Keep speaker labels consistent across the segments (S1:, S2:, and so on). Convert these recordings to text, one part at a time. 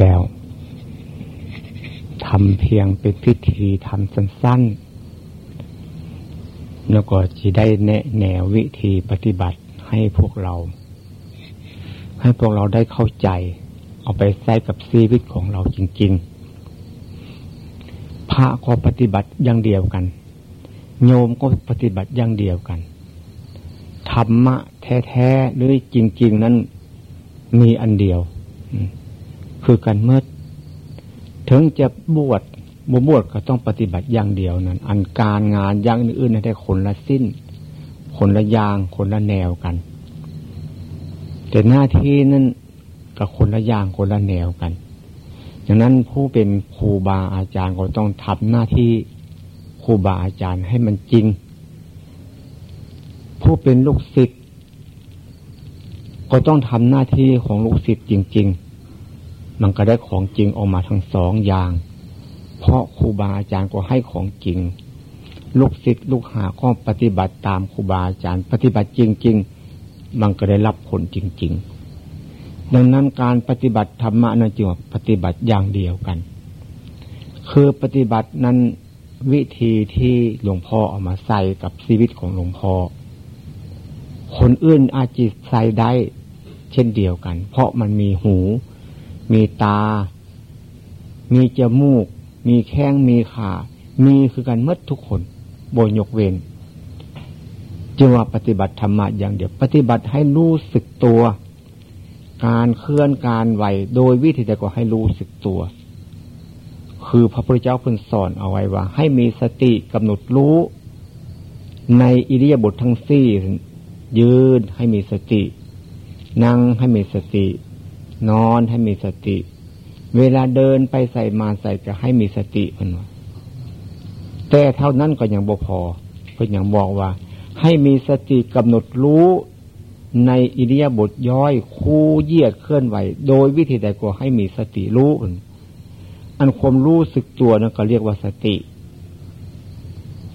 S1: แล้วทำเพียงเป็นพิธีทำสั้นๆ แล้วก็จะได้แนะแนววิธีปฏิบัติให้พวกเรา ให้พวกเราได้เข้าใจ เอาไปใช้กับชีวิตของเราจริงๆ พระก็ปฏิบัติอย่างเดียวกัน โยมก็ปฏิบัติอย่างเดียวกัน ธรรมะแท้ๆหรือจริง ๆ นั้นมีอันเดียว คือการเมื่อถึงจะบวชบวชก็ต้องปฏิบัติอย่างเดียวนั้น อันการงานอย่างอื่นๆได้คนละสิ้น คนละยางคนละแนวกัน แต่หน้าที่นั้นกับคนละอย่างคนละแนวกันดังนั้นผู้เป็นครูบาอาจารย์ก็ต้องทำหน้าที่ครูบาอาจารย์ให้มันจริง ผู้เป็นลูกศิษย์ก็ต้องทำหน้าที่ของลูกศิษย์จริง ๆ มันก็ได้ของจริงออกมาทั้งสองอย่าง เพราะครูบาอาจารย์ก็ให้ของจริง ลูกศิษย์ลูกหาก็ปฏิบัติตามครูบาอาจารย์ ปฏิบัติจริง ๆ มันก็ได้รับผลจริง ๆ ดังนั้นการปฏิบัติธรรมะนั้นจึงปฏิบัติอย่างเดียวกัน คือปฏิบัตินั้นวิธีที่หลวงพ่อเอามาใส่กับชีวิตของหลวงพ่อ คนอื่นอาจจะใส่ได้เช่นเดียวกัน เพราะมันมีหู มีตา มีจมูก มีแข้งมีขา มีคือกันมดทุกคนโบยกเวนจึงว่าปฏิบัติธรรมะอย่างเดียว ปฏิบัติให้รู้สึกตัว การเคลื่อนการไหวโดยวิธีใดก็ให้รู้สึกตัว คือพระพุทธเจ้าเพิ่นสอนเอาไว้ว่า ให้มีสติกำหนดรู้ ในอิริยาบถททั้งสี่ยืนให้มีสติ นั่งให้มีสติ นอนให้มีสติ เวลาเดินไปใส่มาใส่จะให้มีสติมันว่าแต่เท่านั้นก็ยังบ่พอเพื่อยังบอกว่า ให้มีสติกำหนดรู้ในอิริยาบถย่อย คู่เยียดเคลื่อนไหว โดยวิธีใดก็ให้มีสติรู้อันความรู้สึกตัวนั่นก็เรียกว่าสติ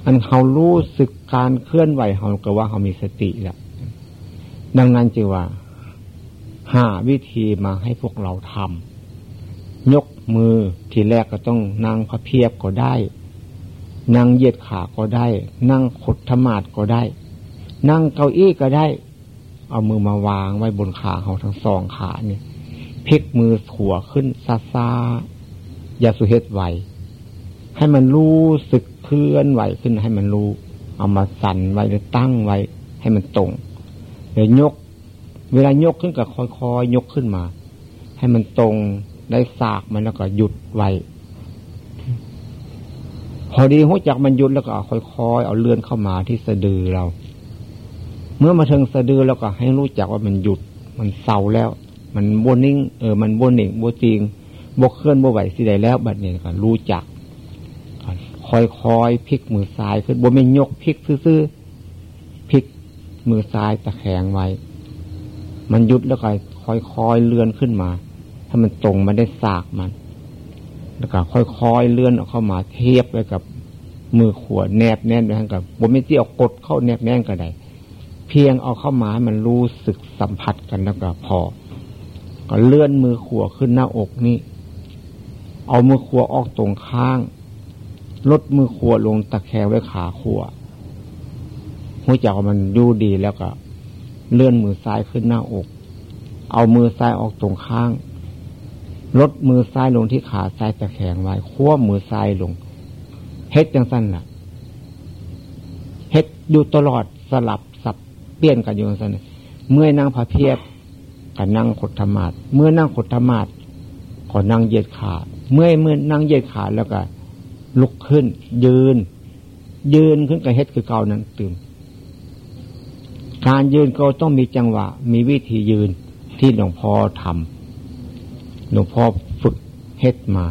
S1: อันเขารู้สึกการเคลื่อนไหวเขาก็ว่าเขามีสติแหละดังนั้นจึงว่า หาวิธีมาให้พวกเราทำยกมือทีแรกก็ต้องนั่งพระเพียบก็ได้ นั่งเหยียดขาก็ได้ นั่งขดธมาดก็ได้ นั่งเก้าอี้ก็ได้ เอามือมาวางไว้บนขาเขาทั้งสองขาเนี่ยพลิกมือขัวขึ้นซาซาอย่าสุเหตุไหวให้มันรู้สึกเคลื่อนไหวขึ้นให้มันรู้ เอามาสั่นไว้หรือตั้งไว้ ให้มันตรงเดี๋ยวยก เวลายกขึ้นก็ค่อยๆยกขึ้นมา ให้มันตรงได้สากมันแล้วก็หยุดไว้พอดีหัวจักมันหยุดแล้วก็ค่อยๆเอาเลื่อนเข้ามาที่สะดือเรา เมื่อมาถึงสะดือแล้วก็ให้รู้จักว่ามันหยุด มันเศร้าแล้ว มันบนนิ่งเออมันบนหนิ่งบนจริงบกเคลื่อนบกไหวสิใดแล้วบัดนี้ก็รู้จักค่อยๆพลิกมือซ้ายขึ้นบนไม่ยกพลิกซื่อๆพลิกมือซ้ายตะแคงไว้ มันยุดแล้วก็ค่อยๆเลื่อนขึ้นมา ถ้ามันตรงมันได้สากมัน แล้วก็ค่อยๆเลื่อนออกเข้ามาเทียบไปกับมือขวดแนบแน่นไปทั้งกับบนไม่ที่เอากดเข้าแนบแน่นก็ได้เพียงเอาเข้ามาให้มันรู้สึกสัมผัสกันแล้วก็พอ ก็เลื่อนมือขวขึ้นหน้าอกนี่ เอามือขวออกตรงข้าง ลดมือขวลงตะแคงไว้ขาขวหัวใจมันดูดีแล้วก็ เลื่อนมือซ้ายขึ้นหน้าอก เอามือซ้ายออกตรงข้าง ลดมือซ้ายลงที่ขาซ้ายตะแคงไว้คว้ามือซ้ายลง เฮ็ดจังสั้นล่ะ เฮ็ดอยู่ตลอดสลับสับเปลี่ยนกันอยู่จังสั้นเมื่อนั่งพระเพียบก็นั่งขดธรรมาดเมื่อนั่งขดธรรมาดก็นั่งเย็ดขา เมื่อเมื่อนั่งเย็ดขาแล้วก็ลุกขึ้น ยืน ยืนขึ้นกับเฮ็ดคือเก่านั้นตื่น การยืนก็ต้องมีจังหวะ มีวิธียืนที่หลวงพ่อทำหลวงพ่อฝึกเฮ็ดมา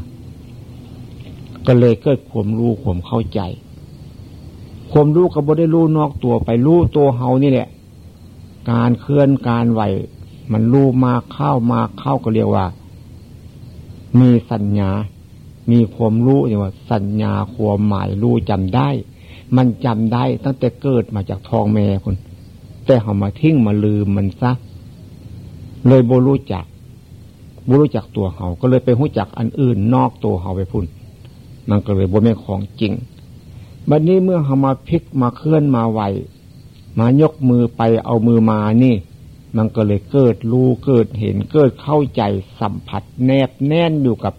S1: ก็เลยเกิดความรู้ความเข้าใจ ความรู้ก็บ่ได้รู้นอกตัวไปรู้ตัวเฮานี่แหละ การเคลื่อนการไหว มันรู้มาเข้ามาเข้าก็เรียกว่า มีสัญญา มีความรู้อย่างว่า สัญญาความหมายรู้จำได้ มันจำได้ตั้งแต่เกิดมาจากทองแม่คุณ แต่เขามาทิ้งมาลืมมันซะเลยโบรู้จักบรู้จักตัวเขาก็เลยไปรู้จักอันอื่นนอกตัวเขาไปพุ่น มันก็เลยบ่แม่ของจริง บัดนนี้เมื่อเขามาพลิกมาเคลื่อนมาไหวมายกมือไปเอามือมานี่ มันก็เลยเกิดรู้เกิดเห็นเกิดเข้าใจสัมผัสแนบแน่นอยู่กับ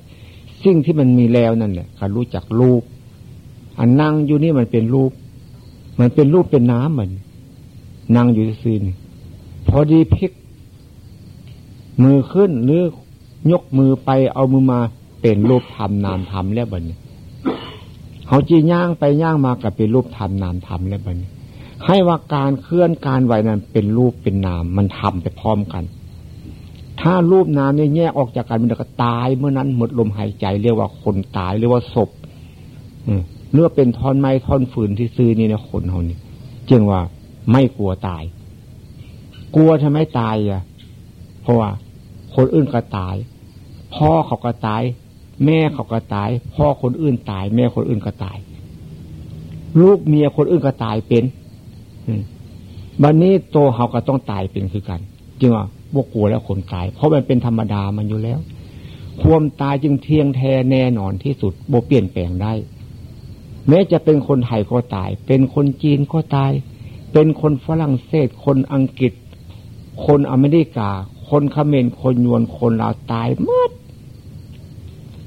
S1: สิ่งที่มันมีแล้วนั่นแหละการรู้จักรูป อันนั่งอยู่นี่มันเป็นรูป มันเป็นรูปเป็นน้ำเหมือน นั่งอยู่ซีนพอดีพลิก มือขึ้นหรือยกมือไปเอามือมาเป็นรูปธรรมนามธรรมแล้วบัดนี้เขาจีย่างไปย่างมากับเป็นรูปธรรมนามธรรมแล้วบัดนี้ ให้ว่าการเคลื่อนการไหวนั้นเป็นรูปเป็นนาม มันทำไปพร้อมกัน ถ้ารูปนามเนี่ยแยกออกจากกันมันก็ตายเมื่อนั้นหมดลมหายใจ เรียกว่าคนตายเรียกว่าศพเนื้อเป็นท่อนไม้ท่อนฝืนที่ซื้อนี่นะคนเขานี่จึงว่า ไม่กลัวตาย กลัวทำไมตายอะ เพราะว่าคนอื่นก็ตาย พ่อเขาก็ตาย แม่เขาก็ตาย พ่อคนอื่นตาย แม่คนอื่นก็ตาย ลูกเมียคนอื่นก็ตายเป็นบันนี้โตเขาก็ต้องตายเป็นคือกันจึงว่าบวกกลัวแล้วคนตาย เพราะมันเป็นธรรมดามันอยู่แล้ว ความตายจึงเทียงแท้แน่นอนที่สุดโบเปลี่ยนแปลงได้ แม้จะเป็นคนไทยก็ตาย เป็นคนจีนก็ตาย เป็นคนฝรั่งเศส คนอังกฤษ คนอเมริกา คนเขมรคนยวนคนลาวตายมด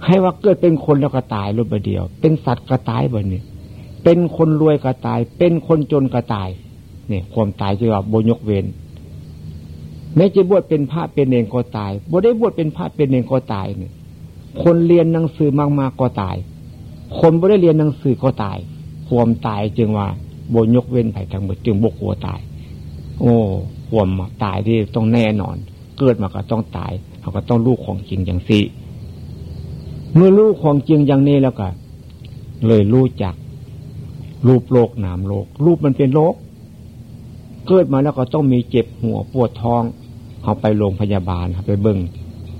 S1: ให้ว่าเกิดเป็นคนแล้วก็ตายรูปเดียว เป็นสัตว์ก็ตายแบบนี้ เป็นคนรวยก็ตาย เป็นคนจนก็ตาย เนี่ย ความตายจะว่าบยกเวนแม้จะบวชเป็นพระเป็นเองก็ตายบ่ได้บวชเป็นพระเป็นเองก็ตายเนี่ย คนเรียนหนังสือมากๆก็ตาย คนบ่ได้เรียนหนังสือก็ตาย ความตายจึงว่า บยกเว้นไผ่ทางหมดจึงบกลัวตาย โอ้ควมตายที่ต้องแน่นอน เกิดมาก็ต้องตายเขาก็ต้องลูกของจริงอย่างสิเมื่อลูกของจริงอย่างนี้แล้วก็ เลยรู้จัก รูปโลกนามโลก รูปมันเป็นโลก เกิดมาแล้วก็ต้องมีเจ็บหัวปวดท้องเขาไปโรงพยาบาลเขาไปเบิ้ง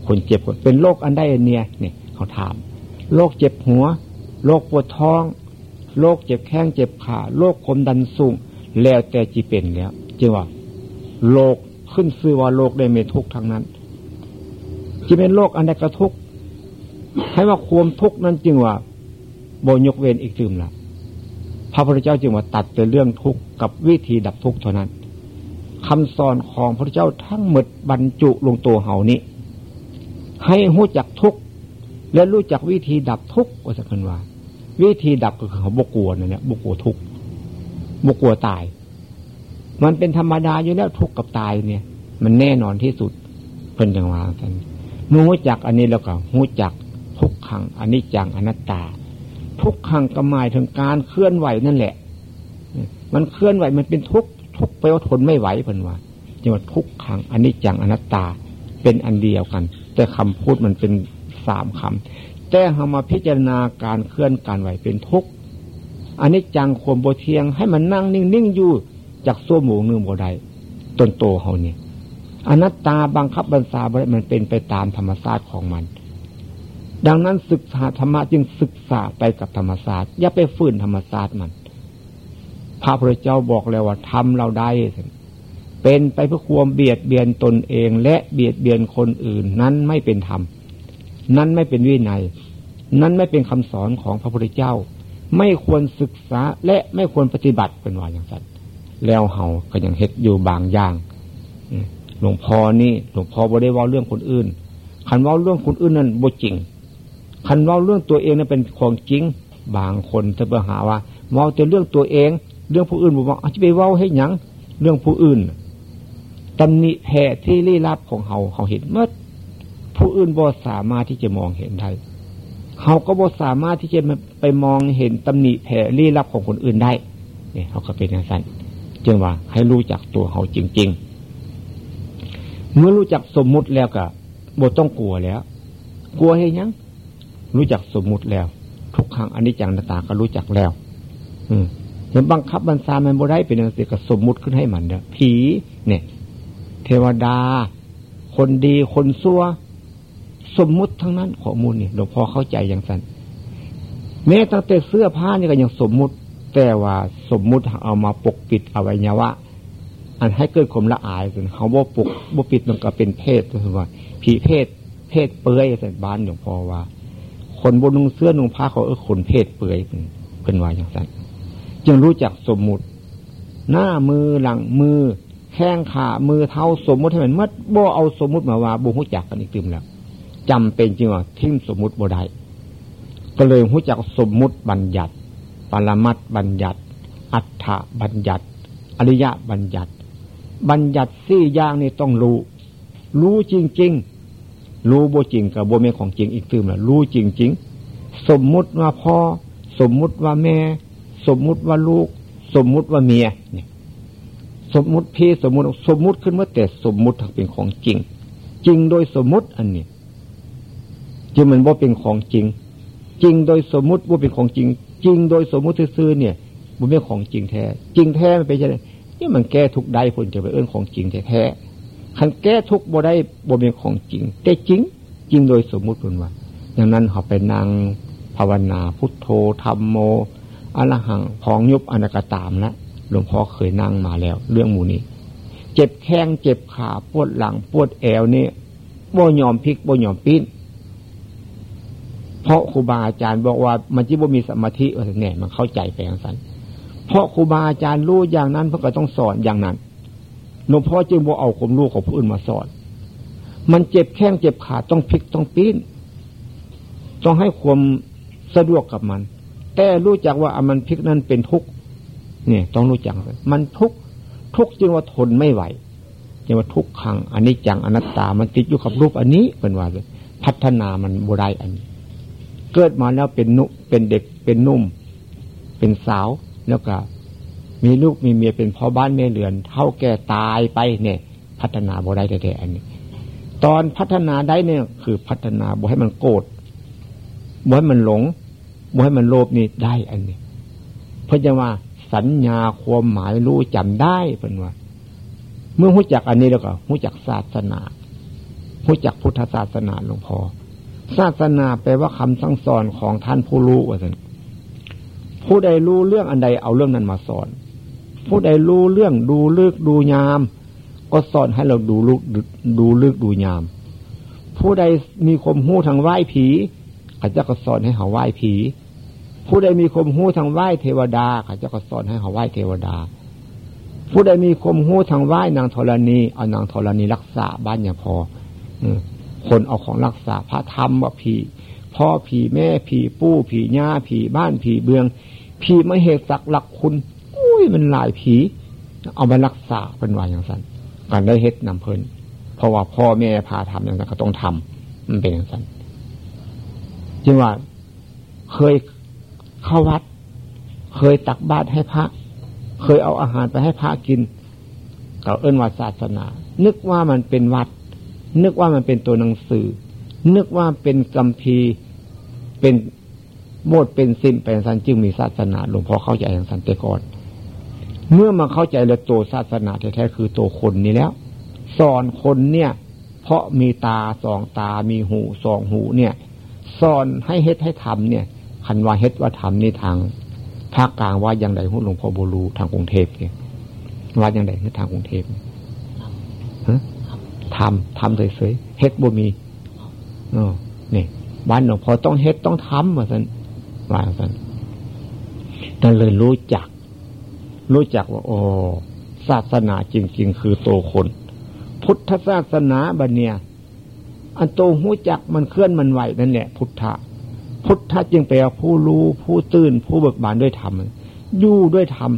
S1: คนเจ็บเป็นโรคอันใดอันเนี่ยเนี่ยเขาถามโรคเจ็บหัวโรคปวดท้อง โรคเจ็บแข้งเจ็บขาโรคความดันสูง แล้วแต่จีเป็นแล้วจึงว่าโรคขึ้นซื้อว่าโรคได้เมทุกทั้งนั้นจะเป็นโรคอันใดกระทุกให้ว่าความทุกนั้นจึงว่าโบยกเวนอีกซึมละพระพุทธเจ้าจึงว่าตัดแต่เรื่องทุกข์กับวิธีดับทุกข์เท่านั้นคำสอนของพระเจ้าทั้งหมดบรรจุลงตัวเหานี้ ให้รู้จักทุกข์และรู้จักวิธีดับทุกข์ว่าสักคนว่า วิธีดับก็คือเขาบกลัวนั่นแหละบกลัวทุกบกลัวตาย มันเป็นธรรมดาอยู่แล้วทุกข์กับตายเนี่ย มันแน่นอนที่สุดเพิ่นจังว่ากันรู้จักอันนี้แล้วก็รู้จักทุกขังอันนี้จังอนัตตา ทุกขังก็หมายถึงการเคลื่อนไหวนั่นแหละ มันเคลื่อนไหวมันเป็นทุกทุกไปว่าทนไม่ไหวเพิ่นว่าจังหวัดทุกขังอันนี้จังอนัตตาเป็นอันเดียวกัน แต่คำพูดมันเป็นสามคำ แต่เรามาพิจารณาการเคลื่อนการไหวเป็นทุกข์อันนี้จังควมโบเทียงให้มันนั่งนิ่งๆอยู่จากโซ่หมูเนื้อโบได้ต้นโตเขาเนี่ยอนัตตาบังคับบัญชาบริมันเป็นไปตามธรรมชาติของมัน ดังนั้นศึกษาธรรมะจึงศึกษาไปกับธรรมศาสตร์อย่าไปฝืนธรรมศาสตร์มัน พระพุทธเจ้าบอกแล้วว่าทำเราได้ เป็นไปเพื่อความเบียดเบียนตนเองและเบียดเบียนคนอื่นนั้นไม่เป็นธรรม นั้นไม่เป็นวินัย นั้นไม่เป็นคำสอนของพระพุทธเจ้า ไม่ควรศึกษาและไม่ควรปฏิบัติเป็นว่าอย่างนั้นแล้วเฮาก็ยังเฮ็ดอยู่บางอย่างหลวงพ่อนี่หลวงพ่อบ่ได้ว่าเรื่องคนอื่น คันว่าเรื่องคนอื่นนั้นบ่จริง คันว่าเรื่องตัวเองนั้นเป็นของจริง บางคนจะไปหาว่าเว่าแต่เรื่องตัวเอง เรื่องผู้อื่นบอกว่าอาจจะไปเว่าให้หยังเรื่องผู้อื่นตำหนิแผ่ที่ลี้ลับของเขาเขาเห็นเมื่อ อื่นบ่สามารถที่จะมองเห็นได้เขาก็บ่สามารถที่จะไปมองเห็นตำหนิแผ่ลี้ลับของคนอื่นได้เนี่ยเขาก็เป็นอย่างนั้นจึงว่าให้รู้จักตัวเขาจริง ๆ เมื่อรู้จักสมมุติแล้วก็บ่ต้องกลัวแล้ว กลัวให้ยัง รู้จักสมมุติแล้ว ทุกครั้งอันนี้จังนาตาก็รู้จักแล้ว อืมเห็นบังคับบัญชามันบ่ได้เป็นอย่างสิก็สมมุติขึ้นให้มันเนี่ยผีเนี่ย เทวดา คนดีคนซัว สมมุติทั้งนั้นข้อมูลนี่หลวงพ่อเข้าใจอย่างสั้นแม้ตั้งแต่เสื้อผ้านี่ก็ยังสมมุติ แต่ว่าสมมุติเอามาปกปิดอวัยวะ อันให้เกิดความละอายจนเขาบ่ปกบ่ปิดมันก็เป็นเพศก็คือว่าผีเพศ เพศเปื่อยแต่บ้านหลวงพ่อว่า คนบนนุ่งเสื้อนุ่งผ้าเขาเออคนเพศเปื่อยเป็นว่าอย่างนั้นจึงรู้จักสมมุติ หน้ามือหลังมือแข้งขามือเท้าสมมุติให้มันมัดบ่เอาสมมุติมาว่าบ่หูจักกันอีกตึมแล้ว จำเป็นจริงว่าทิ้งสมมุติบ่ได้ก็เลยหูจักสมมุติบัญญัติ ปรมัตบัญญัติ อัฏฐบัญญัติ อริยะบัญญัติ บัญญัติสี่อย่างนี่ต้องรู้ รู้จริง ๆ รู้บ่จริงกับบ่เมของจริงอีกตึมล้วรู้จริง ๆ สมมุติว่าพ่อ สมมุติว่าแม่ สมมุติว่าลูก สมมุติว่าเมียเนี่ยสมมุติพี่สมมุติสมมุติขึ้นมาแต่สมมุติเป็นของจริง จริงโดยสมมุติอันนี้ จึงมันว่าเป็นของจริง จริงโดยสมมุติว่าเป็นของจริง จริงโดยสมมุติซื่อเนี่ยมันไม่ของจริงแท้ จริงแท้มันเป็นยังไงนี่มันแก้ทุกได้ผลจะไปเอื้นของจริงแท้คันแก้ทุกบ่ได้บ่เป็นของจริง แต่จริง จริงโดยสมมุติคนว่าดังนั้นเขาไปนั่งภาวนาพุทโธธรรมโมอรหังพองยุบอนากตามนะหลวงพ่อเคยนั่งมาแล้ว เรื่องหมูนี้ เจ็บแข้งเจ็บขาปวดหลังปวดแอวนี่บ่ยอมพลิกบ่ยอมปิ้น เพราะครูบาอาจารย์บอกว่ามันจิบ่มีสมาธิว่าแน่มันเข้าใจไปอย่างนั้นเพราะครูบาอาจารย์รู้อย่างนั้นเพราะก็ต้องสอนอย่างนั้นหลวงพ่อจึงบ่เอาความรู้ของผู้อื่นมาสอน มันเจ็บแข้งเจ็บขาต้องพลิกต้องปิ้นต้องให้ความสะดวกกับมัน แต่รู้จักว่ามันพลิกนั้นเป็นทุกข์เนี่ยต้องรู้จักมันทุกข์ทุกข์จึงว่าทนไม่ไหวจึงว่าทุกขังอันนี้จังอนัตตามันติดอยู่กับรูปอันนี้เป็นว่าเลยพัฒนามันบุได้อันนี้ เกิดมาแล้วเป็นนุเป็นเด็กเป็นนุ่ม เป็นสาวแล้วก็ มีลูกมีเมียเป็นพ่อบ้านแม่เรือน เท่าแก่ตายไปเนี่ย พัฒนาบุได้แต่อันนี้ ตอนพัฒนาได้เนี่ย คือพัฒนาบ่ให้มันโกรธบ่ให้มันหลงบ่ให้มันโลภนี่ได้อันนี้ เพราะจะว่าสัญญาความหมายรู้จำได้เป็นว่า เมื่อหู้จักอันนี้แล้วก็หู้จักศาสนาหู้จักพุทธศาสนาหลวงพ่อ ศาสนาแปลว่าคำสั่งสอนของท่านผู้รู้ว่าสันผู้ใดรู้เรื่องอันใดเอาเรื่องนั้นมาสอน ผู้ใดรู้เรื่องดูลึกดูยาม ก็สอนให้เราดูลึกดูลึกดูยาม ผู้ใดมีความหู้ทางไหว้ผีอาจจะก็สอนให้เขาไหว้ผี ผู้ใดมีคมหู้ทางไหว้เทวดาเขาจะก็สอนให้เขาไหว้เทวดา ผู้ใดมีคมหู้ทางไหว้นางธรณีเอานางธรณีรักษาบ้านอย่างพอ คนเอาของรักษาพระธรรมว่าผีพ่อผีแม่ผีปู่ ผีย่าผีบ้านผีเบือง ผีม่เหตุสักหลักคุณอุ้ยมันหลายผี เอามารักษาเป็นวายอย่างสั้นการได้เฮ็ดนำเพลินเพราะว่าพ่อแม่พาทำอย่างนั้นก็ต้องทำมันเป็นอย่างสั้นจึงว่าเคยเข้าวัด เคยตักบาตรให้พระ เคยเอาอาหารไปให้พระกินเขาเอิ้นว่าศาสนา นึกว่ามันเป็นวัด นึกว่ามันเป็นตัวหนังสือ นึกว่าเป็นกัมพีเป็นโมดเป็นซิมเป็นสันจึงมีศาสนาหลวงพ่อเข้าใจอย่างสันติกรเมื่อมาเข้าใจแล้วตัวศาสนาแท้ๆคือตัวคนนี้แล้ว สอนคนเนี่ย เพราะมีตาสองตามีหูสองหูเนี่ย สอนให้เฮ็ดให้ทำเนี่ยคันว่าเฮ็ดว่าทำนี่ทางภาคกลางว่าอย่างไรหุ่นหลวงพ่อบูรูทางกรุงเทพเนี่ยว่าอย่างไรทางกรุงเทพ ทำทำเฉยๆเฮ็ดบ่มีอ๋อนี่บ้านหลวงพ่อต้องเฮ็ดต้องทำว่าสันว่าสันแต่นเลยรู้จัก รู้จักว่า โอ้ศาสนาจริง ๆ คือโตคน พุทธศาสนาบันเนี่ยอันโตหูจักมันเคลื่อนมันไหวนั่นแหละพุทธะพุทธะจึงแปลว่าผู้รู้ผู้ตื่น ผู้เบิกบานด้วยธรรมอยู่ด้วยธรรม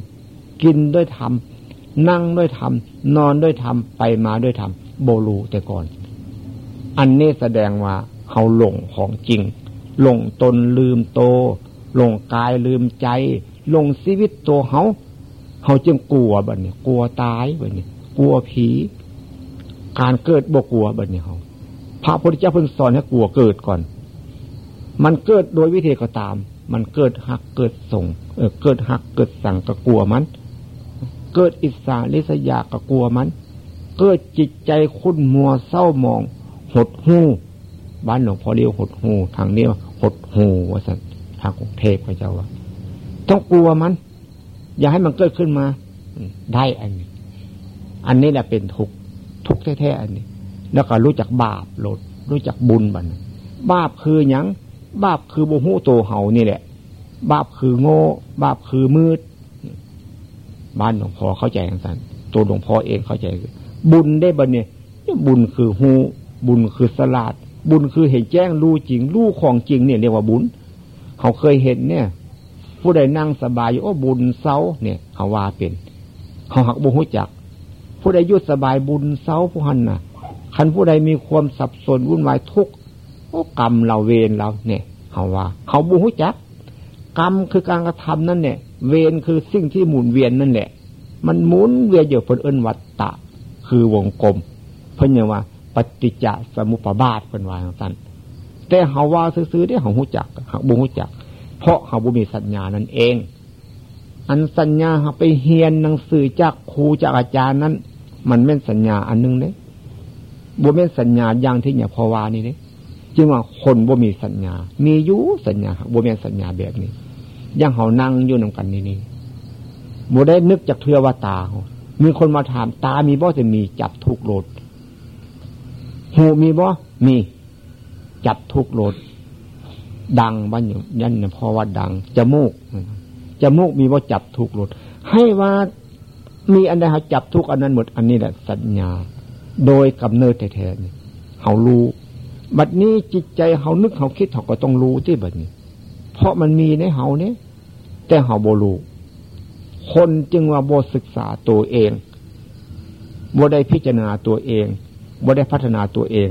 S1: กินด้วยธรรมนั่งด้วยธรรมนอนด้วยธรรมไปมาด้วยธรรม โบลูแต่ก่อน อันนี้แสดงว่าเขาหลงของจริง หลงตนลืมโต หลงกายลืมใจ หลงชีวิตตัวเขาเขาจึงกลัวแบัดนี้กลัวตายแบัดนี้กลัวผี การเกิดบกลัวแบัดนี้เขาพระพุทธเจ้าเพิ่งสอนให้กลัวเกิดก่อน มันเกิดโดยวิธีก็ตาม มันเกิดหักเกิดส่ง เออเกิดหักเกิดสั่งก็กลัวมัน เกิดอิสาลิสยาก็กลัวมัน เกิดจิตใจคุ้นมัวเศร้ามอง หดหูบ้านหลวงพ่อเรียวหดหูทางนี้หดหูว่าสันทางกรุงเทพพระเจ้าว่าต้องกลัวมัน อย่าให้มันเกิดขึ้นมา ได้อันนี้ อันนี้แหละเป็นทุกทุกแท้ๆอันนี้ แล้วก็รู้จักบาปลดรู้จักบุญบันบาปคือหยังบาปคือโมโหูโตเห่านี่แหละ บาปคือโง่ บาปคือมืด บ้านหลวงพ่อเข้าใจอย่างนั้นตัวหลวงพ่อเองเข้าใจ บุญได้บันเนี่ยบุญคือหูบุญคือสลาด บุญคือเห็นแจ้งรู้จริงรู้ของจริงเนี่ยเรียกว่าบุญเขาเคยเห็นเนี่ย ผู้ใดนั่งสบายอยู่โอ้บุญเศร้าเนี่ยเขาว่าเป็น เขาหักบุญหุจัก ผู้ใดยุดสบายบุญเศร้าผู้หันน่ะคันผู้ใดมีความสับสนวุ่นวายทุกข์กรรมเราเวรเราเนี่ยเขาว่า เขาบุหุจัก กรรมคือการกระทำนั่นเนี่ย เวรคือสิ่งที่หมุนเวียนนั่นแหละมันหมุนเวียนอยู่เพิ่นเอิ้นวัตตะ คือวงกลม เพิ่นเนี่ยว่า ปฏิจจสมุปบาทเพิ่นว่าอย่างนั้นแต่เขาว่าซื้อๆได้เขาหูจักเขาบุหูจัก เพราะเขาบุมีสัญญานั่นเอง อันสัญญาเขาไปเฮียนหนังสือจากครูจากอาจารย์นั้น มันเป็นสัญญาอันนึงเนี่ยบุเป็นสัญญาอย่างที่เนี่ยพอวานี่เนี่ยจึงว่าคนบ่มีสัญญา มีอยู่สัญญาบ่มีสัญญาแบบนี้ยังเขานั่งอยู่นำกันนี่นี่บ่ได้นึกจากเทือว่าตา มีคนมาถามตามีบ่จะมีจับทุกโลดหูมีบ่มีจับทุกโลด ดังบ้านอยู่ยันเนี่ยพอว่าดังจมูกจมูกมีบ่จับทุกโลด ให้ว่ามีอันใดเขาจับทุกอันนั้นหมด อันนี้แหละสัญญา โดยกำเนิดแท้ๆเขารู้บัดนี้จิตใจเขานึกเขาคิดเขาก็ต้องรู้ที่บัดนี้ เพราะมันมีในเขาเนี่ยแต่เขาโบรู้ คนจึงว่าโบศึกษาตัวเองโบได้พิจารณาตัวเองโบได้พัฒนาตัวเอง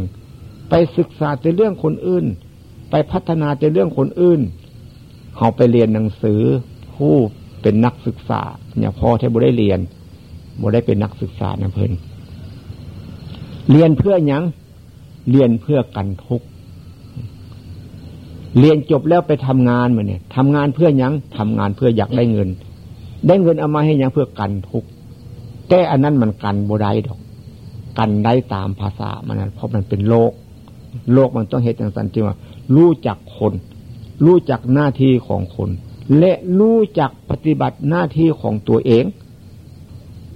S1: ไปศึกษาแต่เรื่องคนอื่น ไปพัฒนาแต่เรื่องคนอื่นเขาไปเรียนหนังสือ ผู้เป็นนักศึกษาเนี่ยพอที่โบได้เรียนโบได้เป็นนักศึกษานะเพิ่นเรียนเพื่ออยังเรียนเพื่อกันทุกเรียนจบแล้วไปทำงานมาเนี่ยทำงานเพื่อยังทำงานเพื่ออยากได้เงิน ได้เงินเอามาให้ยังเพื่อกันทุกแต่อันนั้นมันกันบได้ดอก กันได้ตามภาษามันนะเพราะมันเป็นโลก โลกมันต้องเหตุอย่างสันจริงว่า รู้จักคน รู้จักหน้าที่ของคน และรู้จักปฏิบัติหน้าที่ของตัวเอง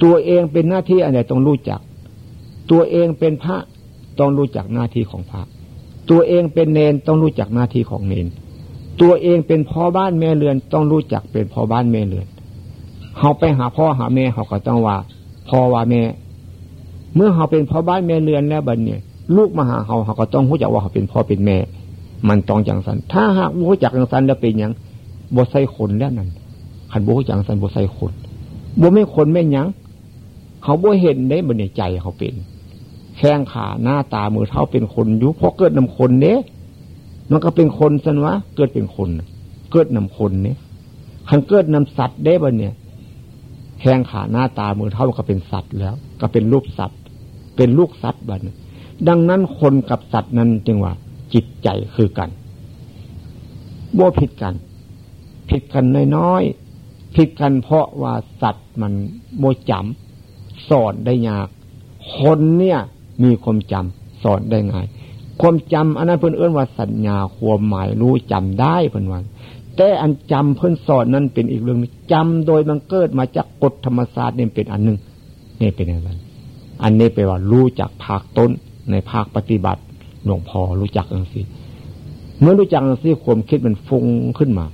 S1: ตัวเองเป็นหน้าที่อะไรต้องรู้จัก ตัวเองเป็นพระต้องรู้จักหน้าที่ของพระ ตัวเองเป็นเนนต้องรู้จักหน้าที่ของเนน ตัวเองเป็นพ่อบ้านแม่เรือนต้องรู้จักเป็นพ่อบ้านแม่เรือน เขาไปหาพ่อหาแม่เขาก็ต้องว่าพ่อว่าแม่ เมื่อเขาเป็นพ่อบ้านแม่เรือนแล้วบัดเนี่ย ลูกมาหาเขาเขาก็ต้องรู้จักว่าเขาเป็นพ่อเป็นแม่ มันต้องจังสันถ้าหากรู้จักจังสันแล้วเป็นยังบใส่คนแล้วนั่นขันบูจังสันบใส่คนบูไม่คนไม่ยังเขาบูเห็นได้บนในใจเขาเป็นแข้งขาหน้าตามือเท้าเป็นคนอยู่เพราะเกิดนำคนเนี้ยมันก็เป็นคนสันวะเกิดเป็นคน เกิดนำคนเนี้ยขันเกิดนำสัตว์ได้บ่เนี่ย แข้งขาหน้าตามือเท้าก็เป็นสัตว์แล้ว ก็เป็นลูกสัตว์ เป็นลูกสัตว์บันดังนั้นคนกับสัตว์นั้นจึงว่า จิตใจคือกันโบผิดกัน ผิดกันน้อยๆผิดกันเพราะว่าสัตว์มันโมจำสอนได้ยาก คนเนี่ยมีความจำสอนได้ง่าย ความจำอันนั้นเพื่อนเอื้นว่าสัญญาความหมายรู้จำได้เพื่อนวัน แต่อันจำเพื่อนสอนนั้นเป็นอีกเรื่องจำโดยมันเกิดมาจากกฎธรรมศาสตร์เนี่ยเป็นอันหนึ่งนี่เป็นอะไรอันนี้ไปว่ารู้จักภาคต้นในภาคปฏิบัติหลวงพ่อรู้จักอังสีเมื่อรู้จักอังสีความคิดมันฟุ้งขึ้นมา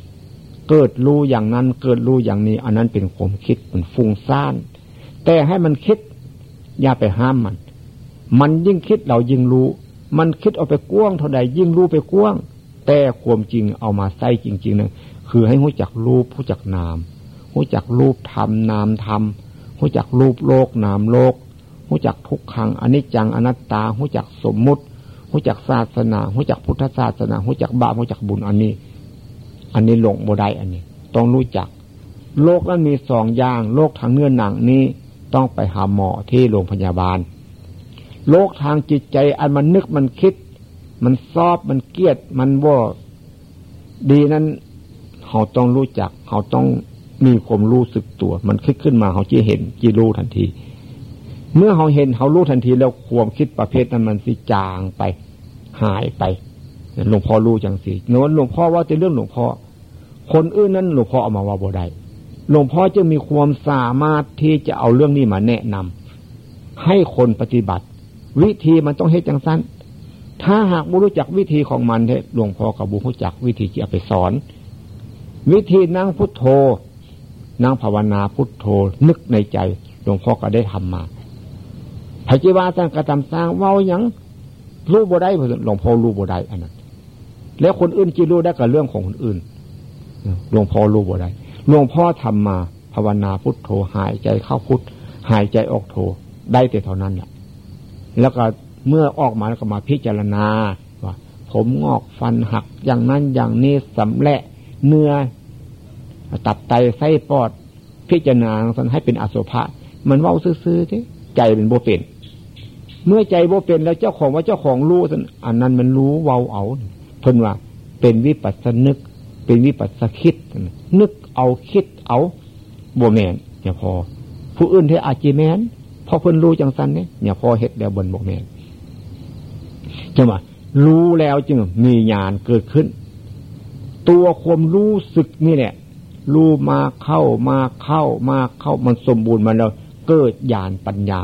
S1: เกิดรู้อย่างนั้นเกิดรู้อย่างนี้ อันนั้นเป็นความคิดมันฟุ้งซ่าน แต่ให้มันคิด อย่าไปห้ามมัน มันยิ่งคิดเรายิ่งรู้ มันคิดเอาไปกว้างเท่าใดยิ่งรู้ไปกว้าง แต่ความจริงเอามาใส่จริงๆนึงคือให้หู้จักรูปหู้จักนามหู้จักรูปธรรมนามธรรมหู้จักรูปโลกนามโลกหู้จักทุกขังอนิจจังอนัตตาหู้จักสมมุติหู้จักศาสนาหู้จักพุทธศาสนาหู้จักบาปหู้จักบุญอันนี้ อันนี้หลงโบได้อันนี้ ต้องรู้จัก โลกนั้นมีสองอย่าง โลกทางเนื้อหนังนี้ต้องไปหาหมอที่โรงพยาบาล โลกทางจิตใจอันมันนึกมันคิด มันซอบมันเกียดมันว่าดีนั้นเขาต้องรู้จักเขาต้องมีความรู้สึกตัว มันคิดขึ้นมาเขาจีเห็นจีรู้ทันที เมื่อเขาเห็นเขารู้ทันทีแล้วความคิดประเภทนั้นมันสิจางไป หายไปหลวงพ่อรู้จังสิโน้นหลวงพ่อว่าจะเรื่องหลวงพ่อคนอื่นนั้นหลวงพ่อเอามาว่าบ่ได้หลวงพ่อจะมีความสามารถที่จะเอาเรื่องนี้มาแนะนำให้คนปฏิบัติ วิธีมันต้องเฮ็ดจังสั้น ถ้าหากบุรู้จักวิธีของมันเทหลวงพ่อกับบุรู้จักวิธีที่เอาไปสอน วิธีนั่งพุทโธ นั่งภาวนาพุทโธ นึกในใจ หลวงพ่อก็ได้ทำมาพระจิวาสังกระทำสร้างเว้ายังรู้บ่ได้หลวงพ่อรู้บ่ได้อันนั้นแล้วคนอื่นจะรู้ได้กับเรื่องของคนอื่นหลวงพ่อรู้บ่ได้หลวงพ่อทำมาภาวนาพุทโธหายใจเข้าพุทหายใจออกโธได้แต่เท่านั้นแหละแล้วก็ เมื่อออกมาแล้วก็มาพิจารณาว่าผมงอกฟันหักอย่างนั้นอย่างนี้สำแหละเนื้อตับไตไส้ปอดพิจารณาสันให้เป็นอสุภะมันเว้าซื่อๆที่ใจเป็นโบเป็น เมื่อใจโบเป็นแล้วเจ้าของว่าเจ้าของรู้สันอันนั้นมันรู้เว้าเอาเพิ่นว่าเป็นวิปัสสนึก เป็นวิปัสสคิด นึกเอาคิดเอาโบแมนอย่าพอ ผู้อื่นที่อาจีแมนพอเพิ่นรู้จังสันเนี่ยอย่าพอเห็ดแล้วบนโบแมน จังว่ารู้แล้วจึงมีญาณเกิดขึ้น ตัวความรู้สึกนี่แหละรู้มาเข้ามาเข้ามาเข้ามันสมบูรณ์มาแล้วเกิดญาณปัญญา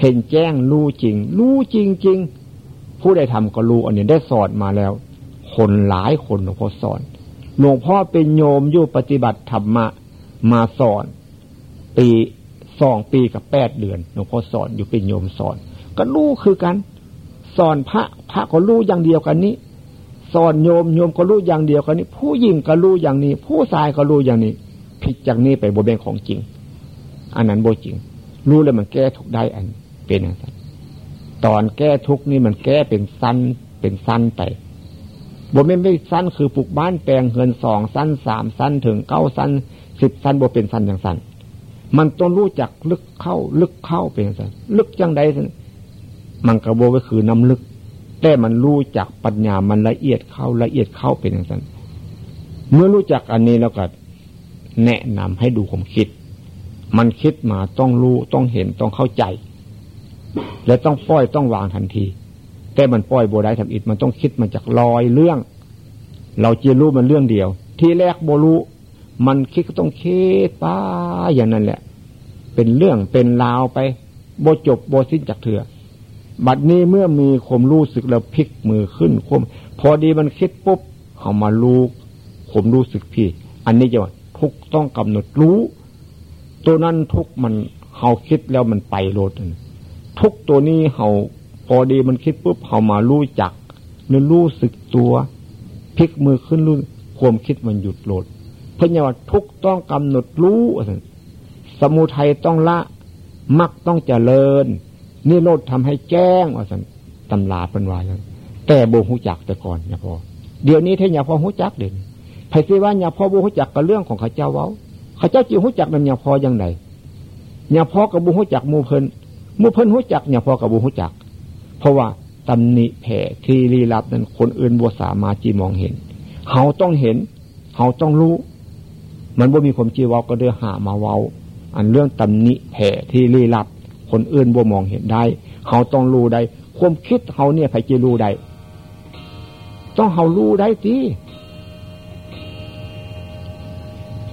S1: เห็นแจ้งรู้จริง รู้จริงจริงผู้ใดทำก็รู้อันนี้ได้สอนมาแล้ว คนหลายคนหลวงพ่อสอนหลวงพ่อเป็นโยมอยู่ปฏิบัติธรรมะมาสอน ปีสองปีกับแปดเดือนหลวงพ่อสอนอยู่เป็นโยมสอน ก็รู้คือกัน สอนพระพระก็รู้อย่างเดียวกันนี้สอนโยมโยมก็รู้อย่างเดียวกันนี้ ผู้หญิงก็รู้อย่างนี้ ผู้ชายก็รู้อย่างนี้ ผิดจากนี้ไปโบเบงของจริง อันนั้นโบจริง รู้แล้วมันแก้ทุกได้อันเป็นอย่างนั้นตอนแก้ทุกนี่มันแก้เป็นสั้นเป็นสั้นไปบนไม่สั้นคือปลูกบ้านแปลงเงินสองสั้นสามสั้นถึงเก้าสั้นสิบสั้นบเป็นสั้นอย่างสั้นมันต้องรู้จักลึกเข้า ลึกเข้าเป็นอย่างสั้นลึกจังใดสั้น มันกรโบก็คือน้ำลึก แต่มันรู้จักปัญญามันละเอียดเข้าละเอียดเข้าเป็นอย่างนั้นเมื่อรู้จักอันนี้แล้วก็แนะนำให้ดูความคิด มันคิดมาต้องรู้ต้องเห็นต้องเข้าใจ และต้องปล่อยต้องวางทันที แต่มันปล่อยโบได้ทำอิดมันต้องคิดมันจากลอยเรื่อง เราจะรู้มันเรื่องเดียว ที่แรกโบรู้มันคิดก็ต้องคิดป้าอย่างนั้นแหละ เป็นเรื่องเป็นราวไปโบจบโบสิ้นจากเถื่อ บัดนี้เมื่อมีความรู้สึกแล้วพลิกมือขึ้นคมพอดีมันคิดปุ๊บเขามารู้ผมรู้สึกพี่ อันนี้จะว่าทุกต้องกำหนดรู้ ตัวนั้นทุกมันเขาคิดแล้วมันไปโลดทุกตัวนี้เขาพอดีมันคิดปุ๊บเขามารู้จักเนื้อรู้สึกตัวพลิกมือขึ้นรู้ความคิดมันหยุดโลดเพราะว่าทุกต้องกำหนดรู้สมุทัยต้องละมักต้องเจริญ นี่โลดทำให้แจ้งว่าสันตำลาเป็นวายแต่โบหูจักแต่ก่อนเนี่ยพอเดี๋ยวนี้เท่ยาพอหูจักเด่นไผ่ซีว่าเนี่ยพอโบหูจักกับเรื่องของข้าเจ้าเว้าข้าเจ้าจีหูจักนั่นเนี่ยพอยังไงเนี่ยพอกับโบหูจักมูเพิ่นมูเพิ่นหูจักเนี่ยพอกับโบหูจัก เพราะว่าตำหนิแผ่ที่ลี้ลับนั้นคนอื่นบัวสามาจีมองเห็นเขาต้องเห็นเขาต้องรู้ มันบ่มีความจีวาก็เดือหามาเว้า อันเรื่องตำหนิแผ่ที่ลี้ลับ คนอื่นบ่มองเห็นได้เขาต้องรู้ได้ความคิดเขาเนี่ยใครจะรู้ได้ต้องเขารู้ได้ที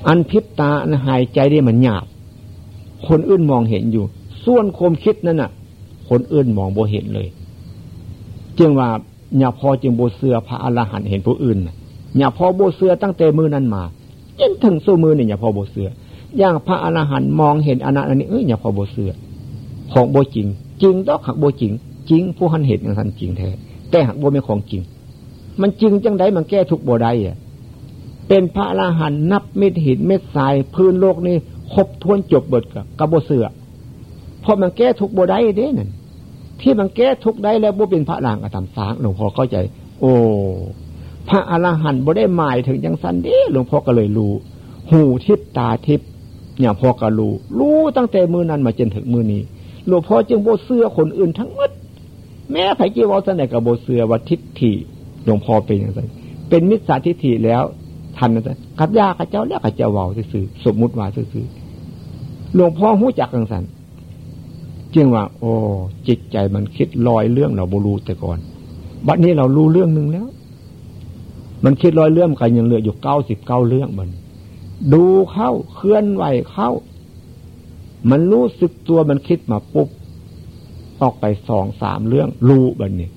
S1: อันพิบตาอันหายใจได้มันหยาบ คนอื่นมองเห็นอยู่ ส่วนความคิดนั่นน่ะ คนอื่นมองบ่เห็นเลยจึงว่าอย่าพอจึงโบเสือพระอรหันต์เห็นผู้อื่นอย่าพอโบเสือตั้งแต่มือนั้นมาจนถึงสู้มือเนี่ยอย่าพอโบเสืออย่างพระอรหันต์มองเห็นอนันต์อันนี้เอ้ยอย่าพอโบเสือ ของโบจริง จริงต้องหักโบจริง จริงผู้หันเห็นอย่างนั้นจริงแท้แต่หักโบไม่ของจริง มันจริงจังไดมันแก้ทุกโบได้อะเป็นพระอรหันต์นับเม็ดหินเม็ดทรายพื้นโลกนี้ครบทวนจบเบิดกับกระโบเสือเพราะมันแก้ทุกโบได้เด้นั่นที่มันแก้ทุกได้แล้วโบเป็นพระลางกระทำสางหลวงพ่อเข้าใจ โอ้พระอรหันต์โบได้หมายถึงยังสันเด้หลวงพ่อก็เลยรู้ หูทิพตาทิพเนี่ยพ่อก็รู้รู้ตั้งแต่มือนั้นมาจนถึงมือนี้ หลวงพ่อจึงโบเสื้อคนอื่นทั้งหมด แม้ไผ่จีวรสนกับโบเสื้อวัทิฏฐิหลวงพ่อเป็นอย่างไรเป็นมิจฉาทิฏฐิแล้วทันนะกัดยากับเจ้าแล้วกับเจ้าเวาซื่อสมมุติว่าซื่อหลวงพ่อหู้จักกังสันจึงว่า โอ้จิตใจมันคิดลอยเรื่องเราบรูแต่ก่อนบัดนี้เรารู้เรื่องหนึ่งแล้ว มันคิดลอยเรื่องกันยังเหลืออยู่เก้าสิบเก้าเรื่องมัน ดูเข้าเคลื่อนไหวเข้า มันรู้สึกตัวมันคิดมาปุ๊บ ออกไปสองสามเรื่อง รู้บันนี้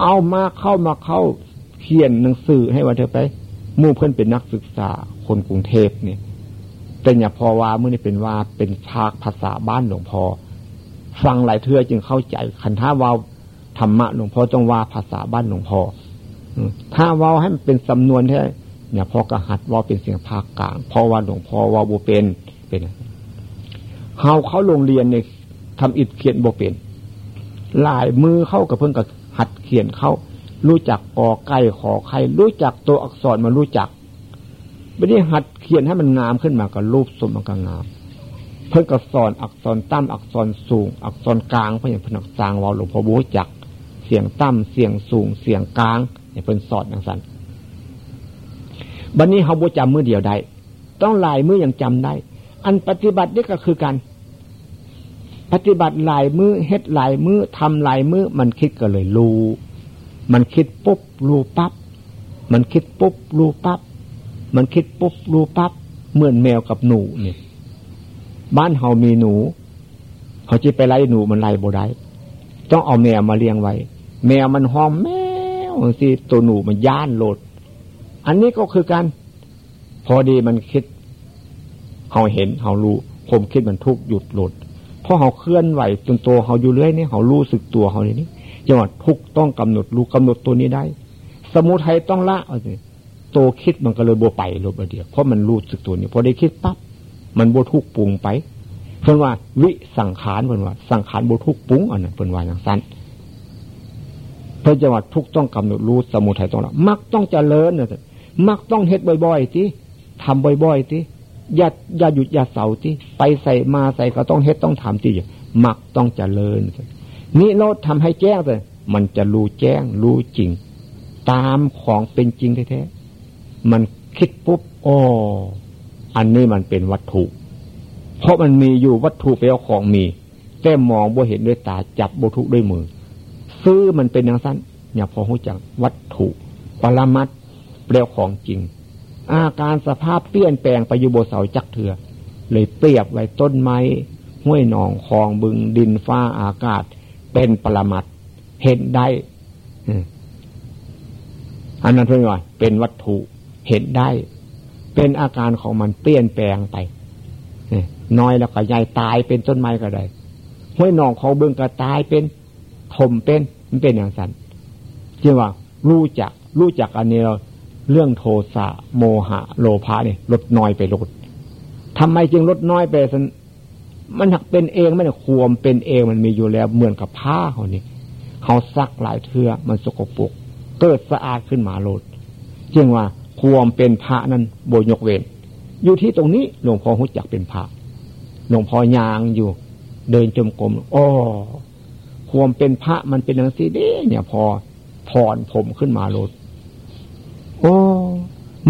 S1: เอามาเข้ามาเข้าเขียนหนังสือให้ว่าเธอไปมู่เพื่อนเป็นนักศึกษาคนกรุงเทพเนี่ย แต่อย่าพอว่าเมื่อนี่เป็นว่าเป็นภาคภาษาบ้านหลวงพ่อฟังหลายเทือจึงเข้าใจคันท่าว่าธรรมะหลวงพ่อต้องว่าภาษาบ้านหลวงพ่อถ้าว่าให้มันเป็นสำนวนแท้เนี่ยพอกระหัดว่าเป็นเสียงภาคกลางเพราะว่าหลวงพ่อว่าโบเป็นเป็น เฮาเขาโรงเรียนเนี่ยทำอิดเขียนโบเป็นลายมือเข้ากับเพิ่งกับหัดเขียนเข้า รู้จักกอไก่ขอไข่รู้จักตัวอักษรมารู้จักไม่ได้หัดเขียนให้มันงามขึ้นมากับรูปสมมันก็งาม เพิ่งกับสอนอักษรตั้มอักษรสูง อักษรกลางเพื่อนพนักสางวาหลวงพ่อบูจัก เสียงตั้มเสียงสูง เสียงกลางเนี่ยเพิ่นสอนอย่างสันบันนี้เขาบูจำมือเดียวได้ ต้องลายมืออย่างจำได้ อันปฏิบัตินี่ก็คือการปฏิบัติหลายมือเฮ็ดหลายมือทำหลายมือมันคิดก็เลยรู้ มันคิดปุ๊บรู้ปั๊บมันคิดปุ๊บรู้ปั๊บมันคิดปุ๊บรู้ปั๊บเหมือนแมวกับหนูเนี่ยบ้านเฮามีหนูเขาจะไปไล่หนูมันไล่บ่ได้ต้องเอาแมวมาเลี้ยงไว้ แมวมันห้อมแมวสิตัวหนูมันย่านโลด อันนี้ก็คือการพอดีมันคิด เขาเห็นเขารู้ผมคิดมันทุกหยุดโลดเพราะเขาเคลื่อนไหวจนตัวเขาอยู่เรื่อยนี่เขารู้สึกตัวเขาเลยนี่จังหวัดทุกต้องกำหนดรู้กำหนดตัวนี้ได้ สมุทัยต้องละเอาสิโตคิดมันก็เลยบวไปลบเดียวเพราะมันรู้สึกตัวนี้พอได้คิดปั๊บมันบวทุกปรุงไปเพิ่นว่า วิสังขารเพิ่นว่า สังขารบวทุกปรุงอันนั้นเพิ่นว่าอย่างสั้นเพื่อจังหวัดทุกต้องกำหนดรู้สมุทัยต้องละมักต้องเจริญนี่ยมักต้องเฮ็ดบ่อยๆที่ทำบ่อยๆที่ อย่าอย่าหยุดอย่าเสาที่ไปใส่มาใส่ก็ต้องเฮ็ดต้องทำที่มักต้องเจริญนิโรธทำให้แจ้งเลยมันจะรู้แจ้งรู้จริง ตามของเป็นจริงแท้ๆมันคิดปุ๊บอ๋ออันนี้มันเป็นวัตถุ เพราะมันมีอยู่วัตถุไปเอาของมี แต่มองบ่เห็นด้วยตาจับบ่ทุกด้วยมือ ซื้อมันเป็นอย่างสั้นอย่าพอหูจักวัตถุ ปรมัดเปลของจริง อาการสภาพเปลี่ยนแปลงไปอยู่บนเสาจักเถื่อเลยเปรียบไว้ต้นไม้ห้วยหนองคลองบึงดินฟ้าอากาศ เป็นปรมัดเห็นได้อันนั้นเพื่อนว่าเป็นวัตถุเห็นได้ เป็นอาการของมันเปลี่ยนแปลงไปน้อยแล้วก็ใหญ่ตายเป็นต้นไม้ก็ได้ห้วยหนองของบื้องก็ตายเป็นถมเป็นมันเป็นอย่างนั้นที่ว่ารู้จักรู้จักอันนี้เรา เรื่องโทสะโมหะ โลภะเนี่ยลดน้อยไปลดทำไมจึงลดน้อยไปสันมันหักเป็นเองไม่ได้ควมเป็นเองมันมีอยู่แล้วเหมือนกับผ้าเขานี่เขาซักหลายเทือมันสกปรกเกิดสะอาดขึ้นมาโลดจึงว่าควมเป็นพระนั้นโบยกเวนอยู่ที่ตรงนี้หลวงพ่อหุ่จักเป็นพระหลวงพ่อยางอยู่ เดินจมกรมอ๋อควมเป็นพระมันเป็นอย่างสีเด้เนี่ยพอถอนผมขึ้นมาโลด อ้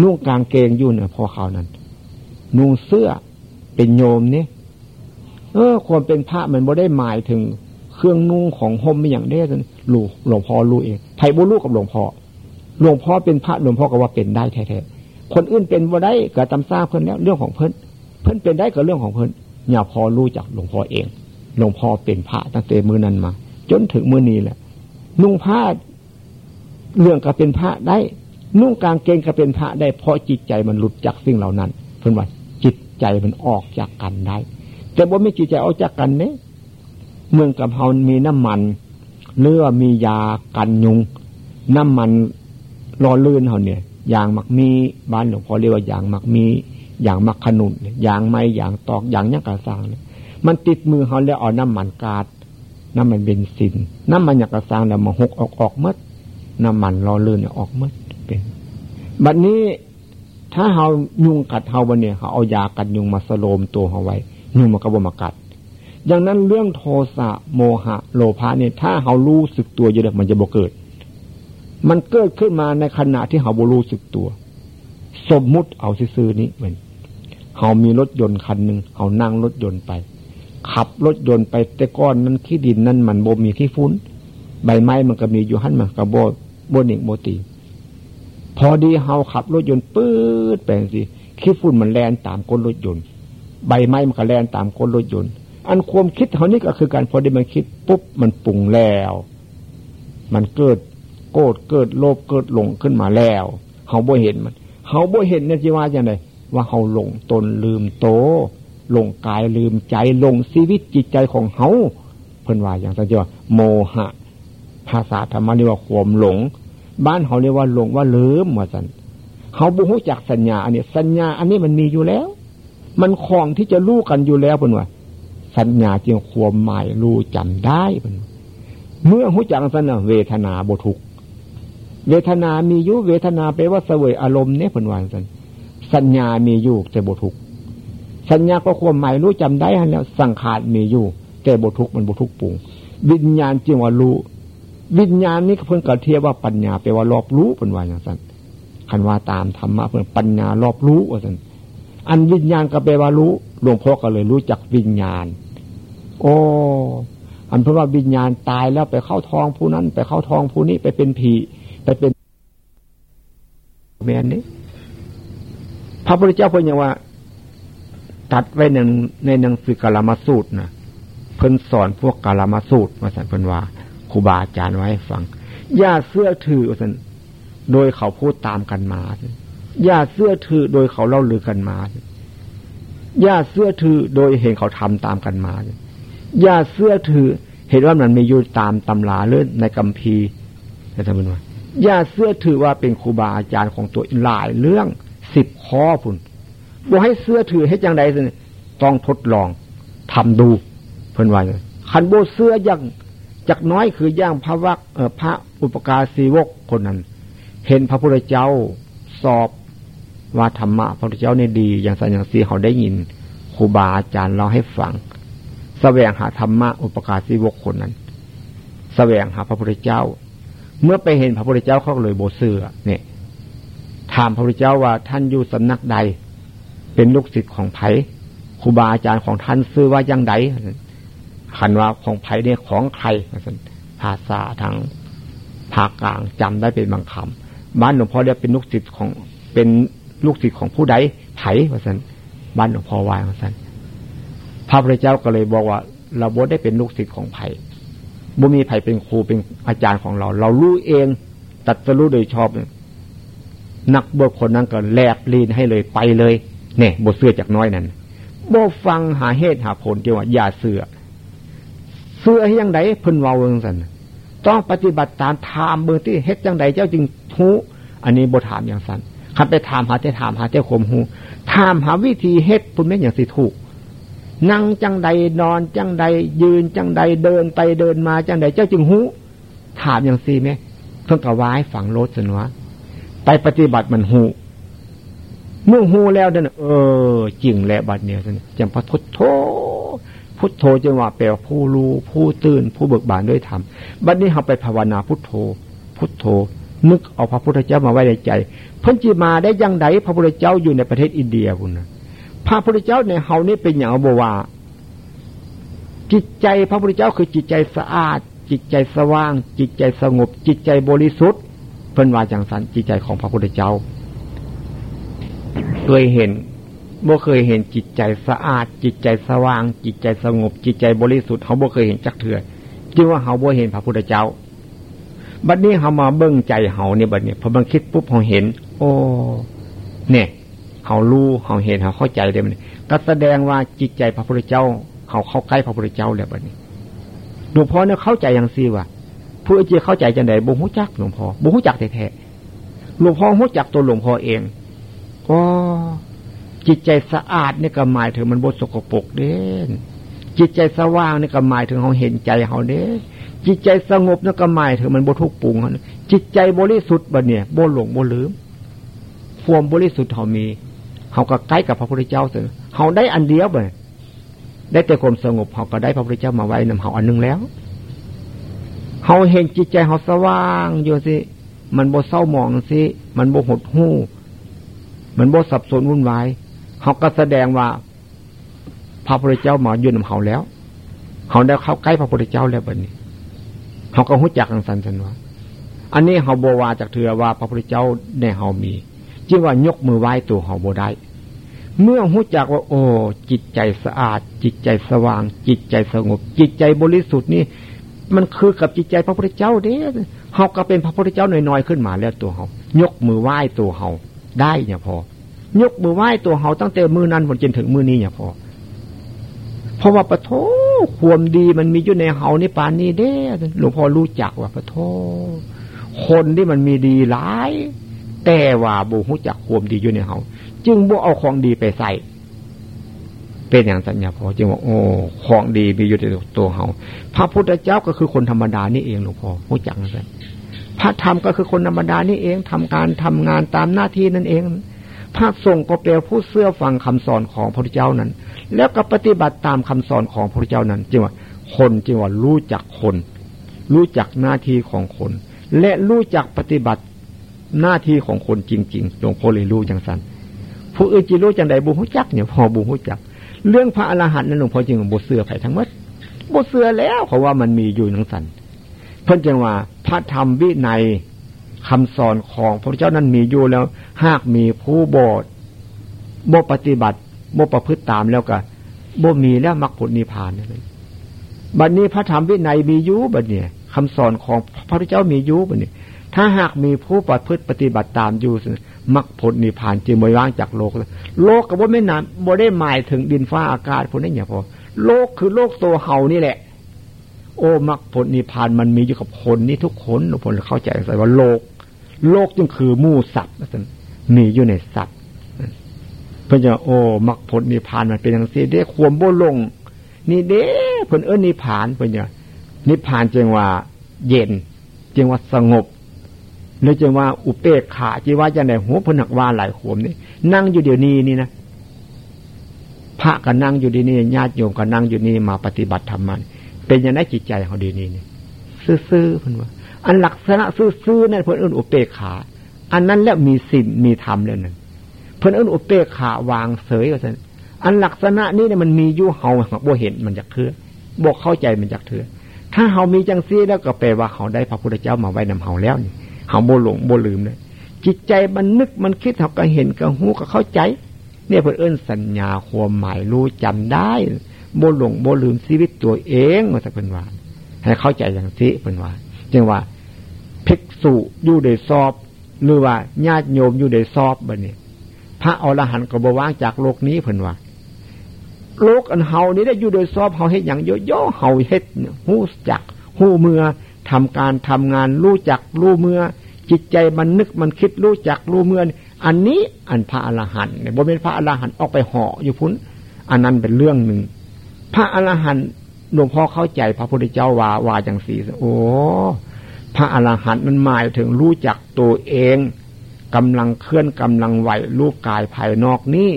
S1: นุ่งกางเกงอยู่เนี่ยพอเขานั้น นุ่งเสื้อเป็นโยมเนี่ยเออความเป็นพระมันบ่ได้หมายถึงเครื่องนุ่งของห่มไม่อย่างได้ลูกหลวงพ่อรู้เองไผ่บุรู้กับหลวงพ่อหลวงพ่อเป็นพระหลวงพ่อก็ว่าเป็นได้แท้ๆคนอื่นเป็นบ่ได้ก็จำทราบเพิ่นแล้วเรื่องของเพิ่นเพิ่นเป็นได้ก็เรื่องของเพิ่นอย่าพอรู้จากหลวงพ่อเอง หลวงพ่อเป็นพระตั้งแต่มือนั้นมา จนถึงมือนี้แหละ นุ่งผ้าเรื่องก็เป็นพระได้ นุ่งกางเกงก็เป็นพระได้เพราะจิตใจมันหลุดจากสิ่งเหล่านั้น เพิ่นว่าจิตใจมันออกจากกันได้ แต่บ่ไม่จิตใจเอาจากกันเนี่ยเมืองกับเฮามีน้ำมันเลือมียากันยุง น้ำมันรอลื่นเฮาเนี่ยยางมักมีบ้านหลวงพ่อเรียกว่ายางมักมียางมักขนุนยางไม้ยางตอกยางยักกระซังเนี่ยมันติดมือเขาแล้วเอาน้ำมันกาดน้ำมันเบนซิน น้ำมันยักกระซังแล้วมาหกออกออกมัดน้ำมันรอลื่นเนี่ยออกมัด เป็น บัดนี้ถ้าเฮายุงกัดเฮาวันเนี่ยเขาเอายากันยุงมาสโลมตัวเขาไว้ ยุงมันก็บ่มากัดอย่างนั้นเรื่องโทสะโมหะ โลภะเนี่ย ถ้าเขารู้สึกตัวอยู่แล้วมันจะบ่เกิด มันเกิดขึ้นมาในขณะที่เขาบ่รู้สึกตัว สมมุติเอาซื่อนี้เหมือนเขามีรถยนต์คันหนึ่งเขานั่งรถยนต์ไป ขับรถยนต์ไปแต่ก้อนนั้นขี้ดินนั่นมันโบมีขี้ฟุ้น ใบไม้มันก็มีอยู่หันมากระโบโบนิกโบตี พอดีเขาขับรถยนต์ปื๊ดแปลงสิขี้ฝุ่นมันแลนตามก้นรถยนต์ ใบไม้มันก็แลนตามก้นรถยนต์ อันความคิดเขานี่ก็คือการพอด้มันคิดปุ๊บมันปรุงแล้ว มันเกิดโกรธเกิดโลภเกิดหลงขึ้นมาแล้วเขาบ่เห็นมันเขาบ่เห็นเนี่ยจีว่าอย่างไรว่าเขาหลงตนลืมโตหลงกายลืมใจหลงชีวิตจิตใจของเขาเพิ่นว่าอย่างสัจว่าโมหะ ภาษาธรรมเรียกว่าความหลง บ้านเขาเรียกว่าหลงว่าลืมว่าสันเขาบุหูจักสัญญา อันนี้ สัญญา อันนี้มันมีอยู่แล้ว มันคลองที่จะรู้กันอยู่แล้วเพิ่นว่า สัญญาจึงความหมายรู้จำได้เพิ่นเมื่อหูจักสัญญาเวทนาบทุกเวทนามีอยู่เวทนาแปลว่าเสวยอารมณ์เนี่ยเพิ่นว่าสันสัญญามีอยู่แต่บทุกสัญญาก็ความหมายรู้จำได้แล้วสังขารมีอยู่แต่บทุกมันบทุกปุงวิญญาณจึงว่ารู้ วิญญาณนี้เพิ่นกระเทียบว่าปัญญาแปลว่ารอบรู้เป็นว่าอย่างนั้นคันว่าตามธรรมะเพิ่นปัญญารอบรู้ว่าสั้นอันวิญญาณก็แปลว่ารู้หลวงพ่อก็เลยรู้จักวิญญาณ โอ้อันเพราะว่าวิญญาณตายแล้วไปเข้าท้องผู้นั้น ไปเข้าท้องผู้นี้ไปเป็นผีไปเป็นแมนนี้พระพุทธเจ้าพูดอย่างว่า ตัดไว้ในในหนังสือกาลมาสูตรนะเพิ่นสอนพวกกาลมาสูตรมาสันเพิ่นว่า รูบาอาจารย์ไว้ฟังอย่าเสื้อถือสันโดยเขาพูดตามกันมาอย่าเสื้อถือโดยเขาเล่าลือกันมาอย่าเสื้อถือโดยเห็นเขาทำตามกันมาอย่าเสื้อถือเห็นว่ามันมีอยู่ตามตำราเลื่อนในกัมพีนะท่านผู้ชมอย่าเสื้อถือว่าเป็นครูบาอาจารย์ของตัวหลายเรื่องสิบข้อพุ่นบอกให้เสื้อถือให้จังใดสิต้องทดลองทำดู เพิ่นว่าคันโบเสื้อยัง จากน้อยคือย่างพระวักพระอุปการศีวกคนนั้น เห็นพระพุทธเจ้าสอบว่าธรรมะพระพุทธเจ้าเนี่ยดี อย่างสัญญาสีเขาได้ยินครูบาอาจารย์เราให้ฟังสแสวงหาธรรมะอุปการศีวกคนนั้นสแสวงหาพระพุทธเจ้า เมื่อไปเห็นพระพุทธเจ้าเขาเลยโบเสือเนี่ยถามพระพุทธเจ้าว่าท่านอยู่สำนักใด เป็นลูกศิษย์ของไผ่ครูบาอาจารย์ของท่านซื้อว่ายังได ขันว่าของไผ่เนี่ยของใครภาษาทางภาคกลางจำได้เป็นบางคำบ้านหลวงพ่อเรียกเป็นลูกศิษย์ของเป็นลูกศิษย์ของผู้ใดไผ่ว่าสันบ้านหลวงพ่อวายว่าสันพระพุทธเจ้าก็เลยบอกว่า เราบ่ได้เป็นลูกศิษย์ของไผ่บ่มีไผ่เป็นครูเป็นอาจารย์ของเรา เรารู้เองตัดจะรู้โดยชอบ นักบวชคนนั้นก็แลบลีนให้เลยไปเลย เนี่ยบทเสื้อจากน้อยนั้นบ่ฟังหาเหตุหาผลเกี่ยวว่าอย่าเสือ เสือให้ยังไงพิ่นเว้าเรื่องสันต้องปฏิบัติตามถามเบอร์ที่เฮ็ดจังไดเจ้าจึงทูอันนี้บทถามอย่างสันคันไปถามหาแต่ถามหาแต่ข่มหูถามหาวิธีเฮ็ดพุ่นแม่อย่างสิถูกนั่งจังใดนอนจังใดยืนจังใดเดินไปเดินมาจังใดเจ้าจึงหูถามอย่างสี่ไหมเพิ่งกระวายฝังรถสนวะไปปฏิบัติมันหูเมื่อหูแล้วเนี่ยเออจริงแล้วบัดเนี่ยจังพระพุทโธ พุทโธจังว่าแปลผู้รู้ผู้ตื่น ผู้เบิกบานด้วยธรรมบัดนี้เราไปภาวนาพุทโธ พุทโธ นึกเอาพระพุทธเจ้ามาไว้ในใจเพิ่นจีมาได้ยังไงพระพุทธเจ้าอยู่ในประเทศอินเดียคุณนะพระพุทธเจ้าในเฮานี่เป็นอย่างบวาจิตใจพระพุทธเจ้าคือจิตใจสะอาด จิตใจสว่าง จิตใจสงบ จิตใจบริสุทธิ์เพิ่นว่าจังสันจิตใจของพระพุทธเจ้าเคยเห็น บ่เคยเห็นจิตใจสะอาด จิตใจสว่าง จิตใจสงบ จิตใจบริสุทธิ์เขาบ่เคยเห็นจักเถื่อจึงว่าเขาบ่เห็นพระพุทธเจ้า บัดนี้เขามาเบิ้งใจเขาเนี่ยบัดนี้พอบังคิดปุ๊บเขาเห็น โอ้เนี่ยเขารู้เขาเห็นเขาเข้าใจเลยมันก็แสดงว่าจิตใจพระพุทธเจ้า เขาเข้าใกล้พระพุทธเจ้าแล้วบัดนี้หลวงพ่อเนี่ยเข้าใจอย่างซี่ว่าผู้เจียเข้าใจจังไดบ่หูจักหลวงพ่อบ่หูจักแท้ๆหลวงพ่อหูจักตัวหลวงพ่อเองก็ จิตใจสะอาดนี่ก็หมายถึงมันบดสกปรกเด่นจิตใจสว่างนี่ก็หมายถึงเขาเห็นใจเขาเด้จิตใจสงบนี่ก็หมายถึงมันบทุกปุงจิตใจบริสุทธิ์บะเนี่ยบ่หลงบ่ลืมฟวมบริสุทธิ์เขามีเขาก็ใกล้กับพระพุทธเจ้าเสอเขาได้อันเดียวไปได้แต่ความสงบเขาก็ได้พระพุทธเจ้ามาไว้นำเขาอันนึงแล้วเขาเห็นจิตใจเขาสว่างอยู่สิมันโบเศร้าหมองสิมันโบหดหู้ มันโบสับสนวุ่นวาย เขาก็แสดงว่า พระพุทธเจ้ามาอยู่นำเขาแล้วเขาได้เข้าใกล้พระพุทธเจ้าแล้วบัดนี้เขาก็หุจักกังสันสันว่าอันนี้เขาบวาจากเถือว่าพระพุทธเจ้าในเขามีจึงว่ายกมือไหว้ตัวเขาโบได้เมื่อหุจักว่า โอ้จิตใจสะอาด จิตใจสว่าง จิตใจสงบ จิตใจบริสุทธิ์นี่ มันคือกับจิตใจพระพุทธเจ้าเด้เฮาก็เป็นพระพุทธเจ้าหน่อยๆขึ้นมาแล้วตัวเฮายกมือไหว้ตัวเฮาได้เนี่ยพอ ยกมือไหว้ตัวเฮาตั้งแต่มือนั้นจนถึงมือนี้เนี่ยพอเพราะว่าปะโทความดีมันมีอยู่ในเฮานี่ปานนี้เด้หลวงพ่อรู้จักว่าปะโทคนที่มันมีดีหลาย แต่ว่าบุหุจักความดีอยู่ในเฮาจึงบุเอาของดีไปใส่เป็นอย่างสัญญาพอจึงว่าโอ้ของดีมีอยู่ในตัวเฮาพระพุทธเจ้าก็คือคนธรรมดานี่เองหลวงพ่อรู้จักนะพระธรรมก็คือคนธรรมดานี่เองทำการทำงานตามหน้าที่นั่นเอง พระสงฆ์ก็เป็นผู้เสื้อฟังคำสอนของพระพุทธเจ้านั้น แล้วก็ปฏิบัติตามคำสอนของพระพุทธเจ้านั้นจึงว่าคนจึงว่ารู้จักคน รู้จักหน้าที่ของคน และรู้จักปฏิบัติหน้าที่ของคนจริงๆหลวงพ่อเลยรู้จังสันผู้อื่นจะรู้จังใดบุหุจักเนี่ยพอบุหุจัก เรื่องพระอรหันต์นั้นหลวงพ่อจึงบุเสือไผ่ทั้งหมดบุเสือแล้วเพราะว่ามันมีอยู่ทังสันเพิ่นจึงว่าพระธรรมวินัย คำสอนของพระเจ้านั้นมีอยู่แล้ว หากมีผู้บดโมปฏิบัติโมประพฤติตามแล้วก็โมมีแล้วมรรคผลนิพพานเลยบัดนนี้พระธรรมวินัยมีอยู่บัดเนี่ยคำสอนของพระพุทธเจ้ามีอยู่บัดนี้ถ้าหากมีผู้ประพฤติปฏิบัติตามอยู่มรรคผลนิพพานจึงไม่ว่างจากโลก โลกกับว่าไม่นานบ่ได้หมายถึงดินฟ้าอากาศพวกนี้เนี่ยพอโลกคือโลกโตเฮานี่แหละ โอ้มรรคผลนิพพานมันมีอยู่กับคนนี้ทุกคนทุกคนเข้าใจใส่ว่าโลก โลกจึงคือมู่สัตว์นะท่านมีอยู่ในสัตว์เพื่อจะโอ้มรรคผลนิพพานมันเป็นอย่างนี้เด้ควมโบลง นี่เด้เพื่อนเอิ้นนิพพานเพื่อจะนิพพานจึงว่าเย็นจึงว่าสงบหรือจึงว่าอุเปกขาจีว่าจะไหนหัวพนักว่าหลายขวมนี่นั่งอยู่เดี๋ยวนี้นี่นะพระก็นั่งอยู่ดีนี่ญาติโยมก็นั่งอยู่นี่มาปฏิบัติธรรมมันเป็นยังไงจิตใจเขาดีนี่นี่ซื่อๆเพิ่นว่า อันลักษณะซื่อๆนั่นเพิ่อนเอิ้นอุเปกขา อันนั้นแล้วมีศีลมีธรรมแล้วนั่นเพิ่อนเอิ้นอุเปกขาวางเสยก็ซั่นอันลักษณะนี้เนี่ยมันมีอยู่เฮาบ่เห็นมันจากเถื่อบ่เข้าใจมันจากเถื่อถ้าเฮามีจังซี่แล้วก็แปลว่าเขาได้พระพุทธเจ้ามาไว้นำเฮาแล้วนี่เฮาบ่หลงบ่ลืมเลยจิตใจมันนึกมันคิดเฮาก็เห็นก็หูก็เข้าใจ เนี่ยเพิ่อนเอิ้นสัญญาความหมายรู้จำได้โบหลงโบลืมชีวิตตัวเองมาสักเป็นวานให้เข้าใจอย่างนี้เป็นวานจึงว่า ภิกษุอยู่ในสอบ หรือว่าญาติโยมอยู่ในสอบบันนี้พระอรหันต์ก็บว่างจากโลกนี้เพิ่นว่าโลกอันเฮานี้ได้อยู่โดยสอบเฮาเฮ็ดอย่างเยอะๆเฮาเฮ็ดหู้จักหู้เมื่อทำการทำงานรู้จักรู้เมื่อ จิตใจมันนึกมันคิดรู้จักรู้เมื่อ อันนี้อันพระอรหันต์เนี่ยบ่เป็นพระอรหันต์ออกไปเหาะอยู่พุ้น อันนั้นเป็นเรื่องหนึ่งพระอรหันต์หลวงพ่อเข้าใจพระพุทธเจ้าว่าว่าจังสีโอ้ พระอรหันต์มันหมายถึงรู้จักตัวเองกำลังเคลื่อนกำลังไหวรูปกายภายนอกนี้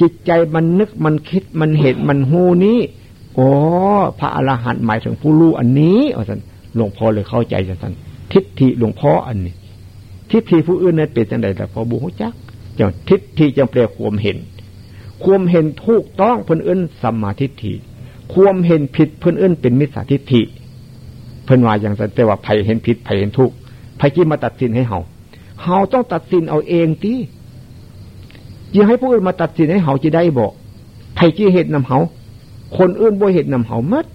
S1: จิตใจมันนึกมันคิดมันเห็นมันหูนี้โอ้พระอรหันต์หมายถึงผู้รู้อันนี้อาจารย์หลวงพ่อเลยเข้าใจอาจังสันทิฏฐิหลวงพ่ออันนี้ ทิฏฐิผู้อื่นนั้นเป็นจังไดแต่พอบุหุจักจังทิฏฐิจังเปลความเห็น ความเห็นถูกต้องเพื่อนเอื้นสัมมาทิฏฐิความเห็นผิดเพื่อนเอื้นเป็นมิจฉาทิฏฐิ เพื่นว่าอย่างแต่ว่าไผเห็นผิดไผเห็นถูกไผที่มาตัดสินให้เฮาเฮาต้องตัดสินเอาเองที่ยังให้ผู้อื่นมาตัดสินให้เฮาจะได้บอกไผที่เหตุนำเฮาคนอื่นบ่เหตุนำเฮามัด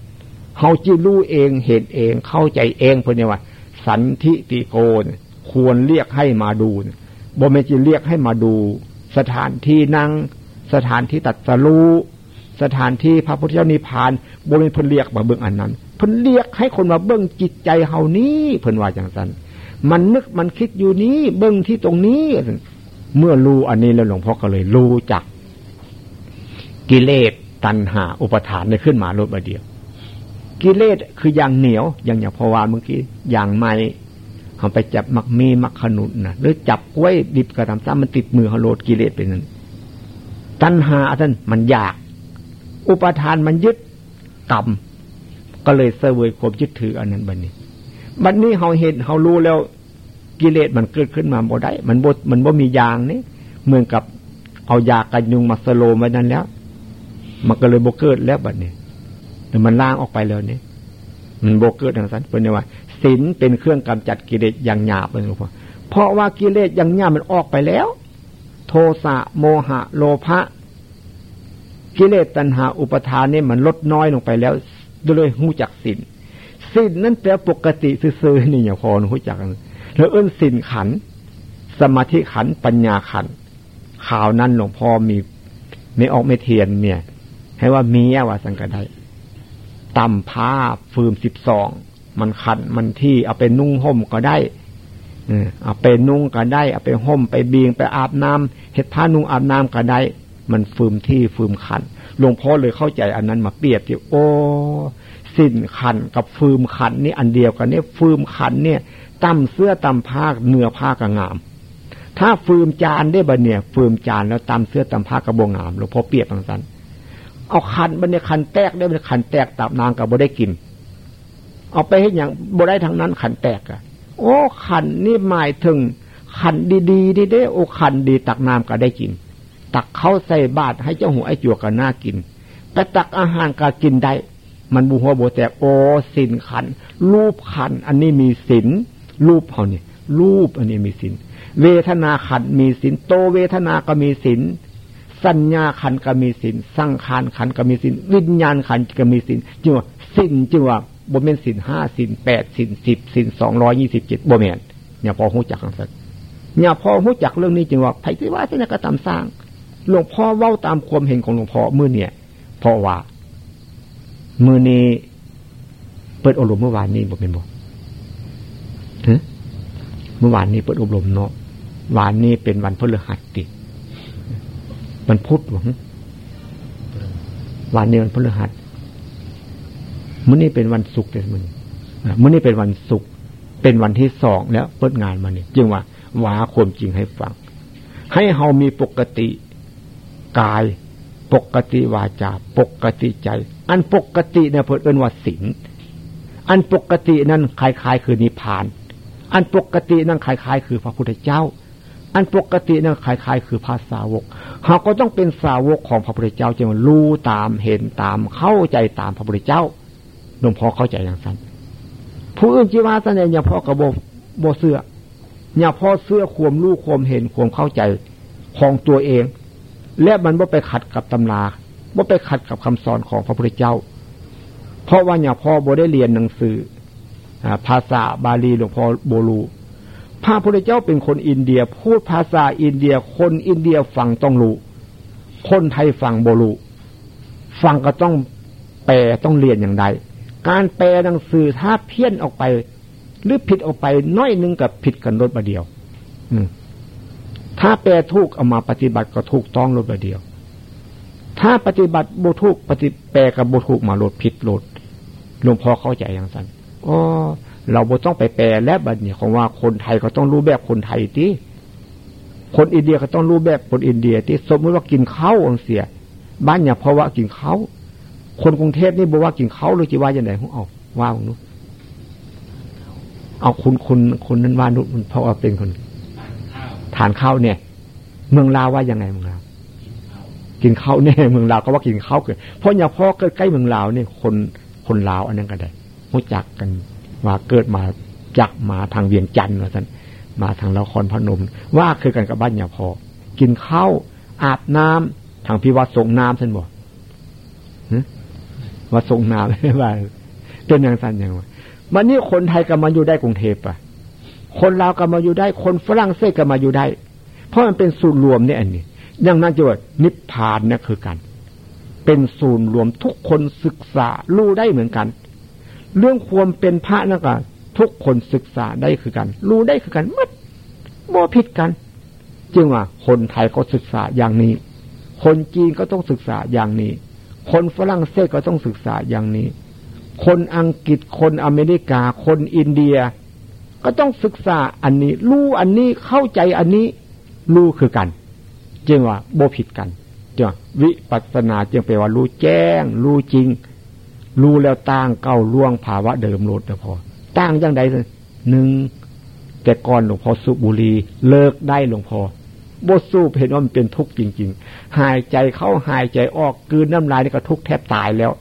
S1: เฮาจีรู้เองเห็นเอง เข้าใจเองเพื่นว่า สันทิติโกนควรเรียกให้มาดูบ่ไม่จีเรียกให้มาดู สถานที่นั่ง สถานที่ตัดสรูสถานที่พระพุทธเจ้านิพพานบริเวณเพิ่นเรียกมาเบื้องอันนั้น เพิ่นเรียกให้คนมาเบื้งจิตใจเฮานี้เพิ่นว่าอย่างนั้นมันนึกมันคิดอยู่นี้ เบื้งที่ตรงนี้ เมื่อรู้อันนี้แล้วหลวงพ่อก็เลยรู้จัก กิเลสตัณหา อุปทานได้ขึ้นมาลดมาเดียว กิเลสคืออย่างเหนียวอย่างอย่างพอวาเมื่อกี้อย่างไม้เขาไปจับมักมีมักขนุนนะหรือจับกล้วยดิบกระทำซ้ำมันติดมือเขาโลดกิเลสเป็นนั้นตัณหาท่านมันอยาก อุปทานมันยึดกรรม ก็เลยเสวยความยึดถืออันนั้นบัดนี้บัดนี้เขาเห็นเขารู้แล้วกิเลสมันเกิดขึ้นมาบ่ได้ มันบ่มันบ่มียางนี่เหมือนกับเอายากันยุงมาสโลมไว้นั้นแล้ว มันก็เลยโบเกิดแล้วบัดนี้แต่มันล่างออกไปแล้วนี่มันโบเกิดทางนั้นเป็นว่าศีลเป็นเครื่องกำจัดกิเลสอย่างหยาบเลยหลวงพ่อเพราะว่ากิเลสอย่างหยาบมันออกไปแล้ว โทสะโมหะ โลภะกิเลสตัณหาอุปทานนี่มันลดน้อยลงไปแล้ว ด้วยหูจักสินสินนั่นแปลปกติซื่อๆนี่อย่าพอรู้จักแล้วเอื้นสินขัน สมาธิขันปัญญาขันข่าวนั้นหลวงพ่อมีไม่ออกไม่เทียนเนี่ย ให้ว่ามีว่าสังกัดได้ตำผ้าฟืมสิบสองมันขันมันที่เอาไปนุ่งห่มก็ได้เอาไปนุ่งก็ได้เอาไปห่มไปบีงไปอาบน้ำเห็ดผ้านุ่งอาบน้ำก็ได้ มันฟืมที่ฟืมขัน หลวงพ่อเลยเข้าใจอันนั้นมาเปรียบที่โอ้สิ้นขันกับฟืมขันนี่อันเดียวกันเนี่ยฟืมขันเนี่ยตั้มเสื้อตั้มผ้าเนื้อผ้ากระงาม ถ้าฟืมจานได้บะเนี่ย ฟืมจานแล้วตั้มเสื้อตั้มผ้ากระบงงามหลวงพ่อเปรียบทางสั้นเอาขันบันเนี่ยขันแตกได้บันขันแตกตับนางกับบ่ได้กิน เอาไปให้อย่างบ่ได้ทั้งนั้น ขันแตกอะโอ้ขันนี่หมายถึงขันดีๆดีได้โอ้ขันดีตักน้ำก็ได้กิน ตักเข้าใส่บาตรให้เจ้าหัวไอ้จั่วก็น่ากิน แต่ตักอาหารก็กินได้ มันบูหัวโบแตกโอสินขัน รูปขัน อันนี้มีสินรูปเขาเนี่ยรูปอันนี้มีสินเวทนาขันมีสินโตเวทนาก็มีสินสัญญาขันก็มีสินสังขารขันก็มีสินวิญญาณขันก็มีสินจึงว่าสินจึงว่าบนเป็นสินห้าสินแปดสินสิบสินสองร้อยยี่สิบเจ็ดบนเมนเนี่ยพอหูจักกันสักเนี่ยพอหูจักเรื่องนี้จึงว่าไผ่ที่ว่าที่นั่นก็ตามสร้าง หลวงพ่อเว้าตามความเห็นของหลวงพ่อเมื่อเนี่ยเพราะว่า มือนี้เปิดอบรมเมื่อวานนี้บอกเป็นบอกเมื่อวานนี้เปิดอบรมเนาะวานนี้เป็นวันพฤหัสติมันพุธหวังวันนี้วันพฤหัสมื้อนี้เป็นวันศุกร์เลยมื้อนี้มื้อนี้เป็นวันศุกร์เป็นวันที่สองแล้วเปิดงานมาเนี่ยจึงว่าว่าความจริงให้ฟัง ให้เฮามีปกติ กาย ปกติวาจาปกติใจ อันปกติเนี่ยเพิ่นเอิ้นว่าศีลอันปกตินั้นคล้ายๆ คือนิพพาน อันปกตินั้นคล้ายๆ คือพระพุทธเจ้า อันปกตินี่ยคล้ายๆ คือภาษาวกเขาก็ต้องเป็นสาวกของพระพุทธเจ้าจึงรู้ตามเห็นตามเข้าใจตามพระพุทธเจ้าหลวงพ่อเข้าใจอย่างนั้นผู้อื่นจีวาสเนี่ยอย่าพ่อกระโบโบเสื้ออย่าพ่อเสื้อความรู้ความเห็นความเข้าใจของตัวเอง และมันว่าไปขัดกับตำราว่าไปขัดกับคำสอนของพระพุทธเจ้า เพราะว่าอย่าพ่อโบได้เรียนหนังสือภาษาบาลีหลวงพ่อโบลูพระพุทธเจ้าเป็นคนอินเดีย พูดภาษาอินเดีย คนอินเดียฟังต้องรู้คนไทยฟังโบลูฟังก็ต้องแปลต้องเรียนอย่างใด การแปลหนังสือถ้าเพี้ยนออกไป หรือผิดออกไปน้อยนึงกับผิดกันรถบาเดียว อื ถ้าแปลถูกเอามาปฏิบัติก็ถูกต้องรถบาเดียว ถ้าปฏิบัติโบถูกปฏิแปลกับโบถูกมาลดผิดลดหลวงพ่อเข้าใจอย่างนั้นอ๋อเราบ่ต้องไปแปลและบัดเนี่ยของว่าคนไทยก็ต้องรู้แบบคนไทยที่คนอินเดียก็ต้องรู้แบบคนอินเดียที่สมมติว่ากินข้าวองเสีย บ้านอย่าเพราะว่ากินข้าวคนกรุงเทพนี่บอกว่ากินข้าวหรือจีว่าอย่างไรของเอาว่าของนู้เอาคุณคุณคนนั้นว่านุนเพราะว่าเป็นคน ทานข้าวเนี่ย เมืองลาวว่ายังไงเมืองลาวกินข้าวเนี่ยเมืองลาวก็ว่ากินข้าวเกิดเพราะอย่าพ่อเกิดใกล้เมืองลาวเนี่ยคนคนลาวอันนั้นก็ได้รู้จักกันว่าเกิดมาจากมาทางเวียงจันทร์ว่าท่านมาทางละครพนม ว่าคือกันกับบ้านอย่าพอ กินข้าวอาบน้ำทางพิวัตส่งน้ำท่านบอกว่าส่งน้ำไม่ว่าเป็นอย่างสั้นอย่างว่าวันนี้คนไทยก็มาอยู่ได้กรุงเทพอะ คนลาวก็มาอยู่ได้ คนฝรั่งเศสก็มาอยู่ได้ เพราะมันเป็นศูนย์รวมเนี่ยอันนี้ดังนั้นจะว่านิพพานเนี่ยคือกัน เป็นศูนย์รวมทุกคนศึกษารู้ได้เหมือนกัน เรื่องความเป็นพระนั่นก็ทุกคนศึกษาได้คือกัน รู้ได้คือกันมัดโมผิดกัน จึงว่าคนไทยก็ศึกษาอย่างนี้ คนจีนก็ต้องศึกษาอย่างนี้ คนฝรั่งเศสก็ต้องศึกษาอย่างนี้ คนอังกฤษคนอเมริกา คนอินเดีย ก็ต้องศึกษาอันนี้ รู้อันนี้เข้าใจอันนี้ รู้คือกันจึงว่าโบผิดกันจึงวิปัสนาจึงแปลว่ารู้แจ้ง รู้จริง รู้แล้วตั้งเก้าล่วงภาวะเดิมลดแต่พอตั้งยังไงหนึ่งแต่ก่อนหลวงพ่อสูบบุรีเลิกได้หลวงพ่อบสูบเห็นว่ามันเป็นทุกข์จริง ๆ หายใจเข้าหายใจออกกืนน้ำลายนี่ก็ทุกข์แทบตายแล้ว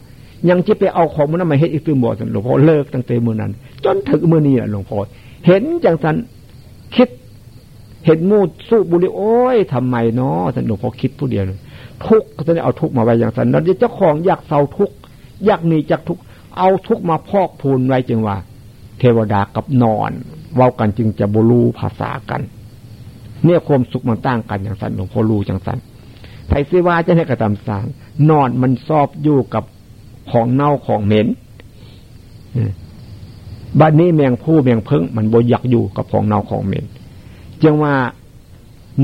S1: ยังจะไปเอาของมันนั้นมาเฮ็ดอีกตัวหมดหลวงพ่อเลิกตั้งแต่เมื่อนั้น จนถึงเมื่อนี้หลวงพ่อ เห็นจังสันคิด เห็นมูดสูบบุรีโอ้ยทำไมเนาะท่านหลวงพ่อคิดผู้เดียวทุกข์ก็จะเอาทุกข์มาไว้อย่างสันนั้นเจ้าของอยากเศร้าทุกข์อยากหนีจากทุกเอาทุกมาพอกพูนไว้จึงว่า เทวดากับนอนเว้ากันจึงจะบรูภาษากัน เนี่ยความสุขมันตั้งกันอย่างสันหลวงพ่อรู้จังสันไผ่ซิว่าจะให้กระทำสางนอนมันซอบอยู่กับของเน่าของเหม็น บ้านนี้แมงผู้แมงเพึ่งมันบอยากอยู่กับของเนาของเหม็นจึงว่า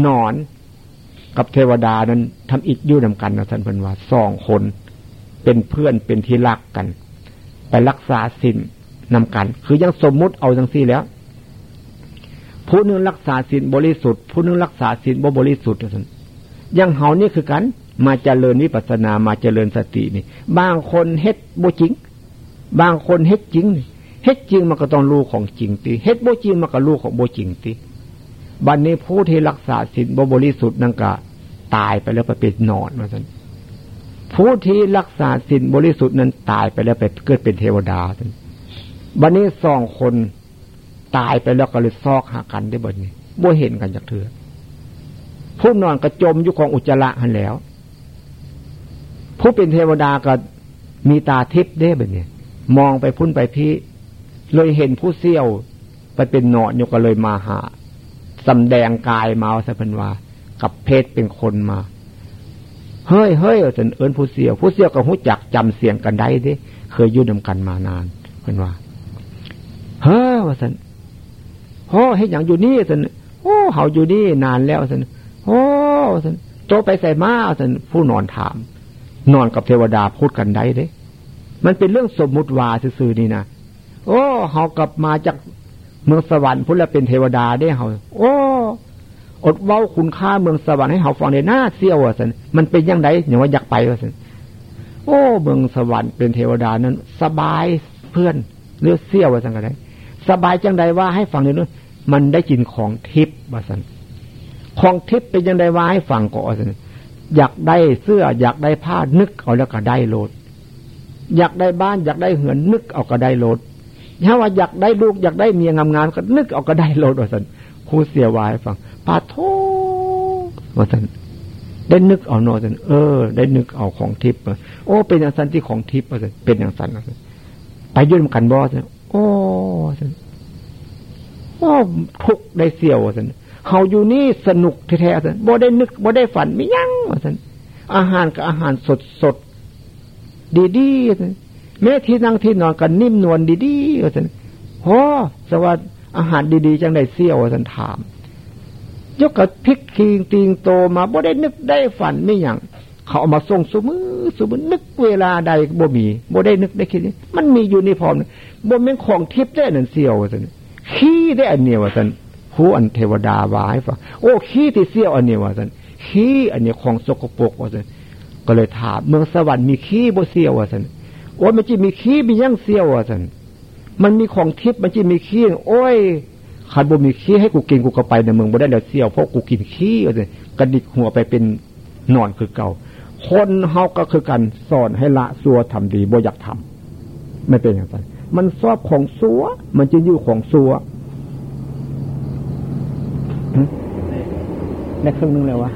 S1: นอนกับเทวดานั้นทำอิจยู่นำกันนะท่านเพิ่นว่าสองคน เป็นเพื่อนเป็นที่รักกัน ไปรักษาสินนำกัน คือยังสมมุติเอาจังซี่แล้ว ผู้นึงรักษาสินบริสุทธิ์ ผู้นึงรักษาสินบ่บริสุทธิ์ท่านยังเฮานี่คือกัน มาเจริญวิปัสนามาเจริญสตินี่ บางคนเฮ็ดบ่จริง บางคนเฮ็ดจริง เฮ็ดจริงมันก็ต้องรู้ของจริงตีเฮ็ดบ่จริงมันก็รู้ของโบจริงตีบัดนนี้ผู้ที่รักษาสินบ่บริสุทธิ์นั่นก็ตายไปแล้วไปเป็นนอนมาสันผู้ที่รักษาสินบริสุทธิ์นั้นตายไปแล้วไปเกิดเป็นเทวดาท่านบันนี้สองคนตายไปแล้วก็เลยซอกหากันได้บัดนี้บ่เห็นกันจากเธอผู้นอนกระจมอยู่ของอุจจาระหันแล้ว ผู้เป็นเทวดาก็มีตาทิพย์ได้แบบนี้มองไปพุ่นไปพี่ เลยเห็นผู้เซี่ยว ไปเป็นหนอนอยู่ก็เลยมาหาสำแดงกายมาสัพนวากับเพศเป็นคนมา เฮ้ยเฮ้ยสันเอิญผู้เสียว ผู้เสียวกับหูจักจำเสียงกันได้ดิเคยยุ่นำกันมานานเป็นว่าเฮ้ยว่าสันโอ้เห็นอย่างอยู่นี่สันโอ้เฮาอยู่นี่นานแล้วสันโอ้สันโตไปใส่มาสันผู้นอนถาม นอนกับเทวดาพูดกันได้เด้ มันเป็นเรื่องสมมุติวาซื่อๆนี่นะ โอ้เฮากลับมาจากเมืองสวรรค์พุทธเป็นเทวดาได้เฮาโอ้อดเว้าคุณค่าเมืองสวรรค์ให้เฮาฟังในหน้าเสี้ยวสันมันเป็นยังไงอย่างว่าอยากไปว่าสันโอ้เมืองสวรรค์เป็นเทวดานั้น สบายเพื่อนเลือเสี้ยวว่าสันกันได้สบายจังใดว่าให้ฟังในนู้นมันได้กินของทิพย์ว่าสันของทิพย์เป็นยังไงว่าให้ฟังก่อนสันอยากได้เสื้อ อยากได้ผ้านึกเอาแล้วก็ได้โลด อยากได้บ้านอยากได้เหือนนึกเอาก็ได้โลด ถ้าว่าอยากได้ลูกอยากได้เมียงามๆก็นึกเอาก็ได้โลดว่าสันครูเสียวายฟังปาโทว่าสันได้นึกเอาโนสันเออ ได้นึกเอาของทิพย์โอ้ เป็นอย่างสันที่ของทิพย์ว่าสันเป็นอย่างสันไปยื่นกันบอสันโอ้สันโอ้ทุกได้เสียวสันเฮาอยู่นี่สนุกแท้ๆสันบ่ได้นึกบ่ได้ฝันไม่ยั้งว่าสันอาหารกับอาหารสดสดดีๆสัน แม้ที่นั่งที่นอนกันนิ่มนวลดีๆว่าสันโอ้สวัสดอาหารดีๆจังได้เสี้ยวว่าสันถาม ยกกระพิกคิงติงโตมาบ่ได้นึกได้ฝันไม่อย่างเขาเอามาส่งสมือสมือนึกเวลาใดบ่มีบ่ได้นึกได้คิดมันมีอยู่ในพร้อมบ่เป็นของทิพย์ได้นั่นเสียวสันขี้ได้อันเนียวสันผู้อันเทวดาวายฟังโอ้ขี้ที่เสี้ยวอันเนียวสันขี้อันเนี้ยของสกปรกว่าสันก็เลยถามเมืองสวรรค์มีขี้บ่เสี้ยวว่าสัน โอ้มันจะมีขี้มียั่งเสี้ยวว่าสันมันมีของทิพย์มันจะมีขี้โอ้ยขันบ่มีขี้ให้กูกินกูก็ไปในเมืองบ่ได้แล้วเสี่ยวเพราะกูกินขี้เลยกระดิกหัวไปเป็นนอนคือเก่า คนเฮาก็คือกันสอนให้ละซัวทำดีบ่อยากทำไม่เป็นอย่างไรมันชอบของซัว มันจะอยู่ของซัวได้ครึ่งนึงแล้ววะ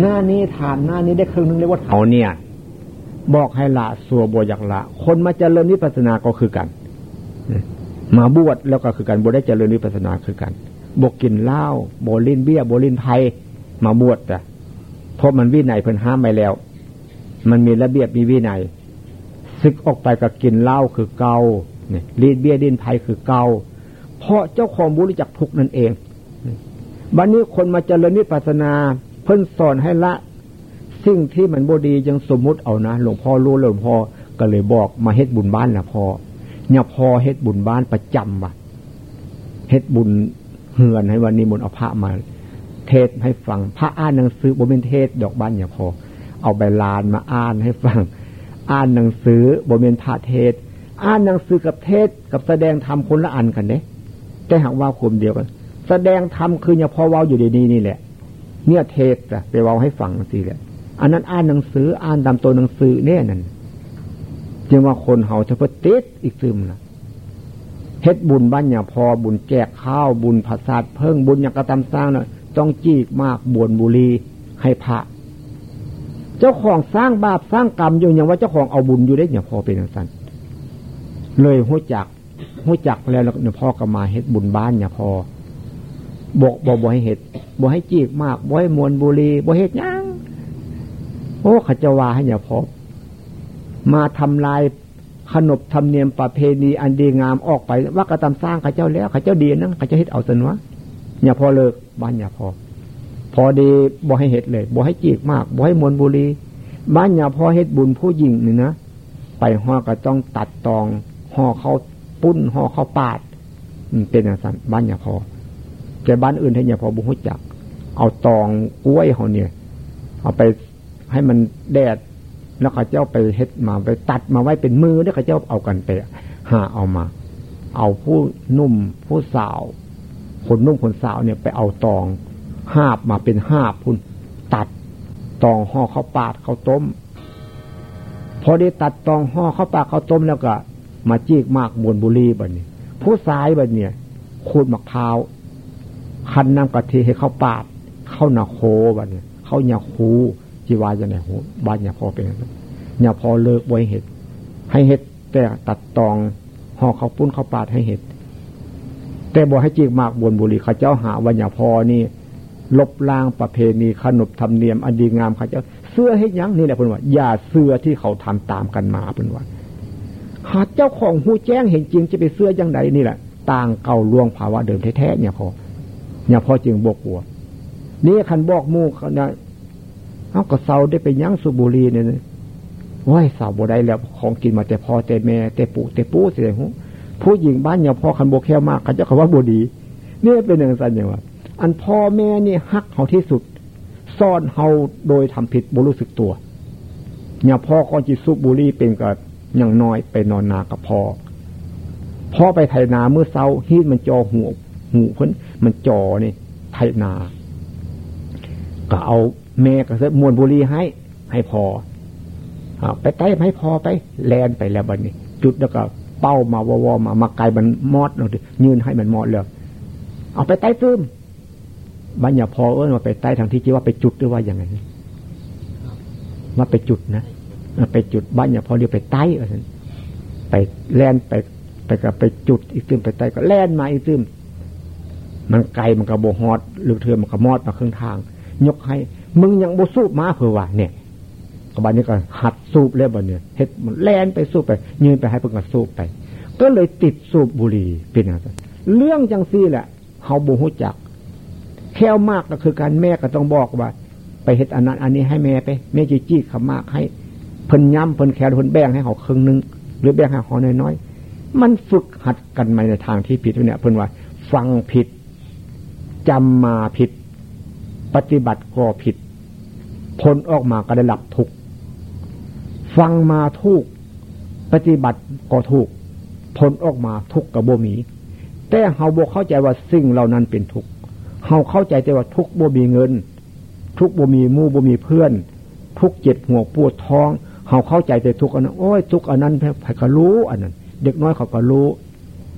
S1: หน้านี้ถามหน้านี้ได้ครึ่งนึงเลยว่าเขาเนี่ย บอกให้ละสัวบอยากละ คนมาเจริญนิพพานาก็คือกัน มาบวชแล้วก็คือการบวชได้เจริญวิปัสนาคือกันบกกินเหล้าโบลินเบี้ยโบลินไพมาบวชแต่เพราะมันวินัยเพิ่นห้ามไปแล้ว มันมีระเบียบมีวินัยซึกออกไปก็กินเหล้าคือเกาเนี่ยลีดเบี้ยดินไพคือเกาเพราะเจ้าของบุริจักทุกนั่นเองบัดนนี้คนมาเจริญวิปัสนา เพิ่นสอนให้ละ สิ่งที่มันบดียังสมมุติเอานะหลวงพ่อรู้หลวงพ่อก็เลยบอกมาเฮ็ดบุญบ้านนะพ่อเนี่ยพอเฮ็ดบุญบ้านประจำว่ะเฮ็ดบุญเฮือนให้วันนี้มนเอาพระมา เทศให้ฟังพระอ่านหนังสือบ่เป็นเทศดอกบ้านเนี่ยพอ เอาใบลานมาอ่านให้ฟัง อ่านหนังสือบ่เป็นพระเทศ อ่านหนังสือกับเทศกับแสดงธรรมคนละอันกันเนี่ยแต่หากว่าคุมเดียวกัน แสดงธรรมคือเนี่ยพอเว้าอยู่ในนี้นี่แหละ เนี่ยเทศอะไปเว้าให้ฟังสิแหละ อันนั้นอ่านหนังสืออ่านตามตัวหนังสือเนี่ยนั่นจึงว่าคนเฮาเฉพาะติดอีกซึมนะเฮ็ดบุญบ้านอย่าพอบุญแจกข้าวบุญผัสสะเพิ่งบุญอย่างกระทำสร้างเนะต้องจีกมากบวนบุรีให้พระ เจ้าของสร้างบาปสร้างกรรมอยู่อย่างว่าเจ้าของเอาบุญอยู่ได้เนี่ยพอเป็นอย่างนั้นเลยหัวจักหัวจักแล้วเนี่ยพ่อก็มาเฮ็ดบุญบ้านเนี่ยพอบอกบอกบ่ให้เห็ดบ่ให้จีกมากบ่ให้มวนบุรีบ่เห็ดยัง โอ้ขจาวาให้เนี่ยพอมาทำลายขนบธรรมเนียมประเพณีอันดีงามออกไป ว่ากระทำสร้างข้าเจ้าแล้วข้าเจ้าดีนั่งข้าเจ้าเฮ็ดเอาสนวะอย่าพอเลิกบ้านอย่าพอ พอดีบ่ให้เห็ดเลยบ่ให้จีกมากบ่ให้มวนบุรี บ้านอย่าพอเฮ็ดบุญผู้หญิงนี่นะไปห่อก็ต้องตัดตองห่อเขาปุ้นห่อเขาปาดเป็นอย่างนั้นบ้านอย่าพอแกบ้านอื่นให้อย่าพอบุหุจัก เอาตองกล้วยเขาเนี่ย เอาไป ให้มันแดดแล้วข้าเจ้าไปเฮ็ดมาไปตัดมาไว้เป็นมือแล้วข้าเจ้าเอากันไปหาเอามา เอาผู้นุ่มผู้สาวคนนุ่มคนสาวเนี่ยไปเอาตองหาบมาเป็นหาบพุ่นตัดตองห่อข้าวปาดข้าวต้ม พอได้ตัดตองห่อข้าวปาดข้าวต้มแล้วก็ มาจีกมากมวนบุรีบัดนี้ ผู้สายบัดเนี่ยขูดมะพร้าวคันน้ำกะทิให้เข้าปาดเข้าหนาโคบัดเนี่ยเข้าหนาคู จีวาจะไหนหูบ้านอย่าพอเป็นอย่าพอเลิกไว้เห็ด ให้เห็ดแต่ตัดตองห่อเขาปุ้นเขาปาดให้เห็ด แต่บอกให้จีกมากบนบุรีข้าเจ้าหาวันอย่าพอนี่ลบล้างประเพณีขนบธรรมเนียมอันดีงามข้าเจ้าเสื้อให้ยั้งนี่แหละเพื่อนว่าอย่าเสื้อที่เขาทำตามกันมาเพื่อนว่าหากเจ้าของหูแจ้งเห็นจริงจะไปเสื้อยังไงนี่แหละต่างเก่าล่วงภาวะเดิมแท้ๆเนี่ยพอเนี่ยพอจึงบอกหัวนี่คันบอกมู่นะ เอาก็เศร้าได้ไปยั้งสุบุรีเนี่ยว้ายสาวบได้แล้วของกินมาแต่พ่อแต่แม่แต่ปู่แต่ปู่เสียหูผู้หญิงบ้านอย่างพ่อคันโบแค่มากเขาจะคำว่าบดีเนี่ยเป็นหนึ่งสันอย่างว่าอันพ่อแม่นี่ฮักเขาที่สุด ซ่อนเฮาโดยทำผิดบุรู้สึกตัวอย่าพ่อก็จิสุบุรีเป็นกับอย่างน้อยไปนอนนากับพ่อพ่อไปไถนาเมื่อเศร้าฮีดมันจอหูหูเพิ่นมันจอนี่ไถนา ก็เอาแม่ก็เสมวนบุรีให้ ให้พอไปใต้ให้พอไปแลนไปแล้วบัดนี้ จุดแล้วก็เป้ามาวอวมามาไกลมันมอดเรายืนให้มันมอดเลยเอาไปใต้ซึมบัญญัพอเออมาไปใต้ทางที่จีว่าไปจุดหรือว่าอย่างไงว่าไปจุดนะไปจุดบัญญัพอเรียกไปใต้เออไปแลนไปไปกับไปจุดอีกซึมไปใต้ก็แลนมาอีกซึมมันไกลมันก็โบฮอดหรือเทือมันก็มอดมาครึ่งทาง ยกให้ มึงยังโบสูบมาเผื่อว่าเนี่ยกบันนี้ก็หัดสูบแล้วบันเนี่ยเฮ็ดมันแลนไปสูบไป ยืนไปให้เพิ่งก็สูบไป ก็เลยติดสูบบุหรี่เป็นอะไรเรื่องจังซี่แหละเฮาบูฮุจัก แค่มากก็คือการแม่ก็ต้องบอกว่า ไปเฮ็ดอันนั้นอันนี้ให้แม่ไป แม่จีจี้ขมากให้เพิ่นย้ำเพิ่นแคร์เพิ่นแบ่งให้เขาครึ่งนึง หรือแบ่งให้เขาน้อยๆมันฝึกหัดกันมาในทางที่ผิดเนี่ยเพิ่นว่า ฟังผิดจำมาผิด ปฏิบัติก็ผิด ผลออกมาก็ได้หลับทุกฟังมาทุกปฏิบัติก็ทุกผลออกมาทุกกับโบมี แต่เฮาโบเข้าใจว่าสิ่งเหล่านั้นเป็นทุกเฮาเข้าใจแต่ว่าทุกโบมีเงิน ทุกโบมีมู่โบมีเพื่อน ทุกเจ็บหัวปวดท้องเฮาเข้าใจแต่ทุกอันนั้นโอ้ยทุกอันนั้นใครก็รู้อันนั้น เด็กน้อยเขาก็รู้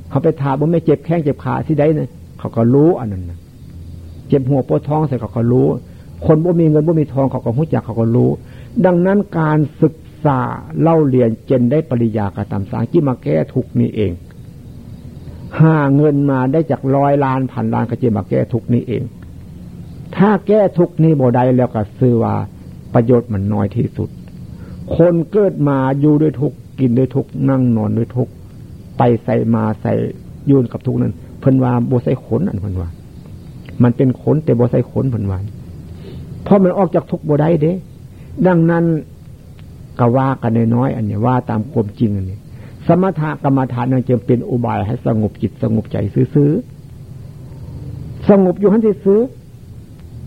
S1: เขาไปถามว่าไม่เจ็บแข้งเจ็บขาที่ใดเนี่ยเขาก็รู้อันนั้นนะ เจ็บหัวปวดท้องใส่เขาก็รู้ คนบ่มีเงินบ่มีทองเขาก็หู้จักเขาก็รู้ ดังนั้นการศึกษาเล่าเรียนเจนได้ปริยากระตามสางที่มาแก้ทุกนี้เองหาเงินมาได้จากร้อยล้านพันล้านก็จะมาแก้ทุกนี้เอง ถ้าแก้ทุกนี้บ่ได้แล้วก็ซื้อว่าประโยชน์มันน้อยที่สุด คนเกิดมาอยู่ด้วยทุกกินด้วยทุกนั่งนอนด้วยทุกไปใส่มาใส่ยืนกับทุกนั้น เพิ่นว่าโบใส่ขนอันเพิ่นว่า มันเป็นขนแต่บ่ใส่ขนผลวันเพราะมันออกจากทุกบ่ได้เด้ ดังนั้นก็ว่ากันน้อยอันนี้ว่าตามความจริงอันนี้ สมถกรรมฐานนั่นจึงเป็นอุบายให้สงบจิตสงบใจซื้อสงบอยู่หันทีซื้อ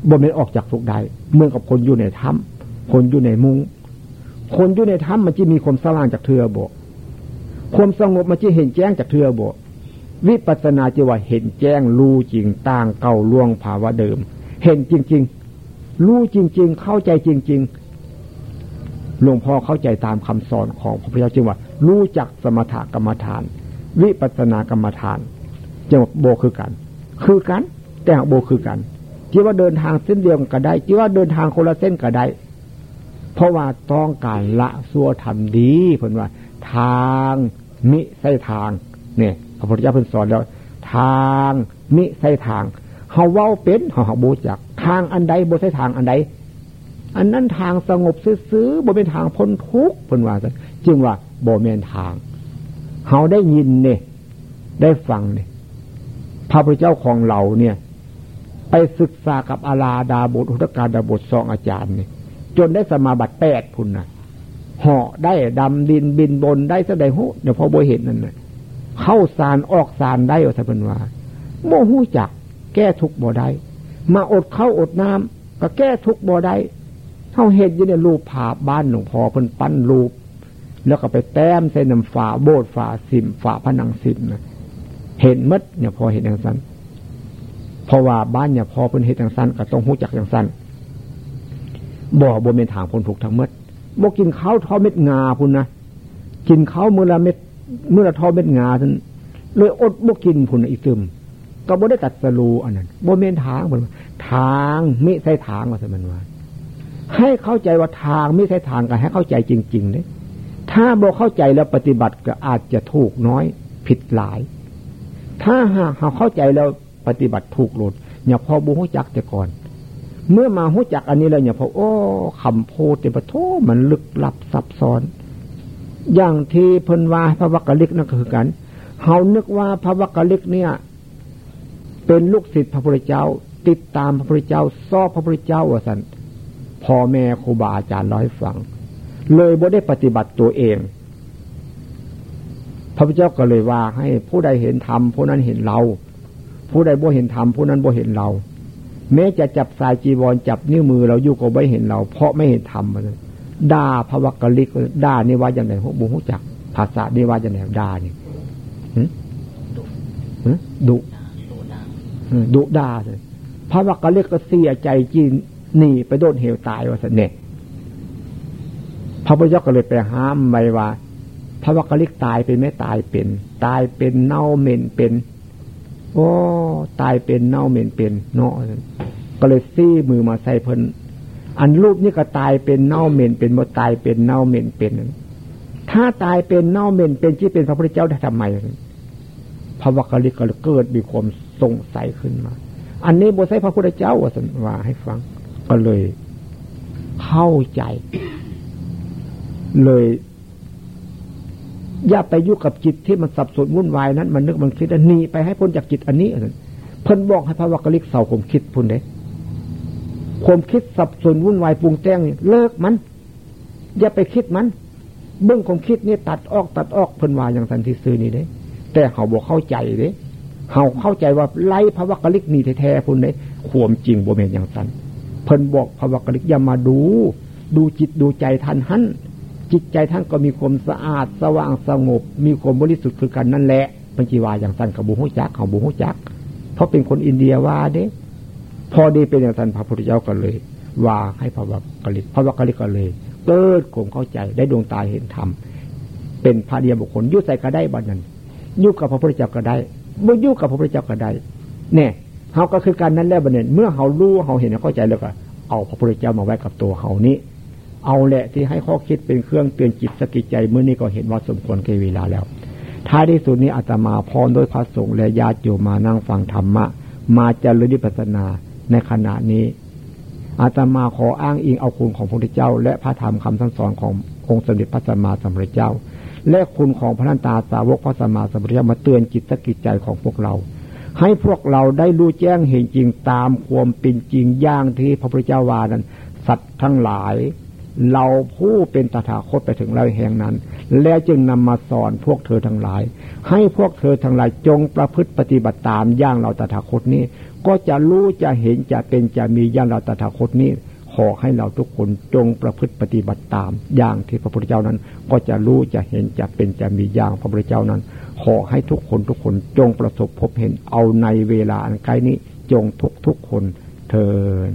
S1: บ่ไม่ออกจากทุกได้เมื่อกับคนอยู่ในถ้ำคนอยู่ในมุงคนอยู่ในถ้ำมันจะมีความสลางจากเทือบ่ความสงบมันจะเห็นแจ้งจากเทือบ่ วิปัสนาจิว่าเห็นแจ้งรู้จริงต่างเก่าล่วงภาวะเดิม เห็นจริง ๆ รู้จริง ๆ เข้าใจจริง ๆ หลวงพ่อเข้าใจตามคำสอนของพระพุทธเจ้าจึงว่า รู้จักสมถกรรมฐาน วิปัสนากรรมฐานจังโบคือกัน คือกัน แต่โบคือกันที่ว่าเดินทางเส้นเดียวกันก็ได้ที่ว่าเดินทางคนละเส้นก็ได้เพราะว่าต้องการละซัวทำดีเพิ่นว่า ทางมิใช่ทาง เนี่ย พระพุทธเจ้าเพิ่นสอนแล้ว ทางมิใช่ทางเฮาเว้าเป็นเฮาเฮาบูจัก ทางอันใดบ่ใช่ทางอันใดอันนั้นทางสงบซื้อๆบ่เป็นทางพ้นทุกข์เพิ่นว่าจึงว่าบ่แม่นทางเฮาได้ยินเนี่ยได้ฟังเนี่ยพระพุทธเจ้าของเราเนี่ย ไปศึกษากับอาลาดาบทอุตการดาบทสองอาจารย์เนี่ยจนได้สมาบัติแปดพุ่นนะเหาะได้ดำดินบินบนได้แสดงหูเดี๋ยวพอโบเห็นนั่นนะ เข้าสารออกสารได้อาถ้าเป็นว่าโมหูจัก แก้ทุกบ่ได้มาอดเข้าอดน้ำก็แก้ทุกบ่ได้เข้าเห็นอยู่ในรูปผาบ้านหลวงพ่อเพิ่นปั้นรูป แล้วก็ไปแต้มใส่น้ำฝาโบดฝาสิมฝาผนังสิมนะเห็นมัดเนี่ยพอเห็นอย่างสั้นเพราะว่าบ้านเนี่ยพอเพิ่นเห็นอย่างสั้นก็ต้องหูจักอย่างสั้นบ่บนเป็นทางพ้นทุกทั้งหมดบ่กินข้าวทอเม็ดงาพุ่นนะกินข้าวมือละเม็ด เมื่อทอเม็ดงาท่านเลยอดบ่กินพุ่นอีกซึมก็บ่ได้ตัดสรูอันนั้นบ่เมนทางมันทางไม่ใช่ทางว่าสมันว่าให้เข้าใจว่าทางไม่ใช่ทางกันให้เข้าใจจริงๆเลยถ้าบ่เข้าใจแล้วปฏิบัติก็อาจจะถูกน้อยผิดหลาย ถ้าหากเราเข้าใจแล้วปฏิบัติถูกหลุดอย่าพอบูฮู้จักแต่ก่อน เมื่อมาหู้จักอันนี้แล้วเนี่ยพอโอ้คำโพูดเตปโทมันลึกลับซับซ้อน อย่างที่เพิ่นว่าพระวักกลิกนั่นคือกันเฮานึกว่าพระวักกลิกเนี่ย เป็นลูกศิษย์พระพุทธเจ้า ติดตามพระพุทธเจ้าซอบพระพุทธเจ้าว่าสันพ่อแม่ครูบาอาจารย์ร้อยฟัง เลยบ่ได้ปฏิบัติตัวเอง พระพุทธเจ้าก็เลยว่าให้ผู้ใดเห็นธรรมผู้นั้นเห็นเรา ผู้ใดบ่เห็นธรรมผู้นั้นบ่เห็นเราแม้จะจับสายจีวรจับนิ้วมือเราอยู่ก็ไม่เห็นเรา เพราะไม่เห็นธรรมเลย ด่าพระวักกะลิกด่านี่ว่าอย่างไรพวกบุหุจัก ภาษานี่ว่าอย่างไรด่านี่ดุดุด่าเลยพระวักกะลิกก็เสียใจจีนหนีไปโดนเหวตายว่าสเนี่ยพระพุทธเจ้าก็เลยไปห้ามไว้ว่า พระวักกะลิกตายเป็นไม่ตายเป็น ตายเป็นเน่าเหม็นเป็น โอ้ ตายเป็นเน่าเหม็นเป็นเนาะก็เลยซี่มือมาใส่เพิ่น อันรูปนี่ก็ตายเป็นเน่าเหม็นเป็นบ่ตายเป็นเน่าเหม็นเป็น ถ้าตายเป็นเน่าเหม็นเป็นที่เป็นพระพุทธเจ้าได้ทำไมพระวักกะลิกก็เกิดมีความสงสัยขึ้นมา อันนี้บทใช้พระพุทธเจ้าว่าให้ฟัง ก็เลยเข้าใจ เลย อย่าไปยุ่กับจิตที่มันสับสนวุ่นวายนั้น มันนึกมันคิดอันนี้ไปให้พ้นจากจิตอันนี้เพิ่นบอกให้พระวักกะลิกเสาผมคิดพุ่นเด้ ผมคิดสับสนวุ่นวายปรุงแต่งเลิกมัน อย่าไปคิดมัน เบื้องความคิดนี่ตัดออกตัดออกเพิ่นว่าอย่างสันติซื้อนี่เด้ แต่เขาบอกเข้าใจเด้เขาเข้าใจว่าไล่พระวักกะลิกนี่แท้ๆพุ่นเด้ข่มจริงบ่เมนอย่างสันเพิ่นบอกพระวักกะลิกอย่ามาดู ดูจิตดูใจท่านหันจิตใจท่านก็มีความสะอาด สว่างสงบ มีความบริสุทธิ์คือกันนั่นแหละปัญจีวาอย่างสันกับบุหุจักเขาบุหุจัก เพราะเป็นคนอินเดียว่าเด้ พอดีเป็นอย่างสันพระพุทธเจ้าก็เลย ว่าให้พระวักกลิกพระวักกลิกก็เลย เกิดความเข้าใจได้ดวงตาเห็นธรรมเป็นพระเดียบุคคลยุ่ใส่ก็ได้บัดนั้นยุ่กับพระพุทธเจ้าก็ได้เมื่อยุ่กับพระพุทธเจ้าก็ได้เนี่ยเขาก็คือการนั้นแล้วบัดนี้เมื่อเขารู้เขาเห็นเข้าใจแล้วก็เอาพระพุทธเจ้ามาไว้กับตัวเขานี้ เอาแหละที่ให้ข้อคิดเป็นเครื่องเตือนจิตสกิจใจเมื่อนี้ก็เห็นว่าสมควรเกเวลาแล้ว ท้ายที่สุดนี้อาตมาพรโดยพระสงฆ์และญาติโยมมานั่งฟังธรรมะ มาเจริญวิปัสนา ในขณะนี้อาตมาขออ้างอิงเอาคุณของพระพุทธเจ้า และพระธรรมคำสอนขององค์สมเด็จพระสัมมาสัมพุทธเจ้า และคุณของพระนันตาสาวกพระสัมมาสัมพุทธเจ้ามาเตือนจิตสกิจใจของพวกเรา ให้พวกเราได้รู้แจ้งเห็นจริงตามความเป็นจริงอย่างที่พระพุทธเจ้าวานั้น สัตว์ทั้งหลาย เราผู้เป็นตถาคตไปถึงแล้วแห่งนั้น แล้วจึงนำมาสอนพวกเธอทั้งหลาย ให้พวกเธอทั้งหลายจงประพฤติปฏิบัติตามอย่างเราตถาคตนี้ ก็จะรู้จะเห็นจะเป็นจะมีอย่างเราตถาคตนี้ขอให้เราทุกคนจงประพฤติปฏิบัติตาม อย่างที่พระพุทธเจ้านั้น ก็จะรู้จะเห็นจะเป็นจะมีอย่างพระพุทธเจ้านั้น ขอให้ทุกคนทุกคนจงประสบพบเห็นเอาในเวลาอันใกล้นี้จงทุกทุกคนเทิน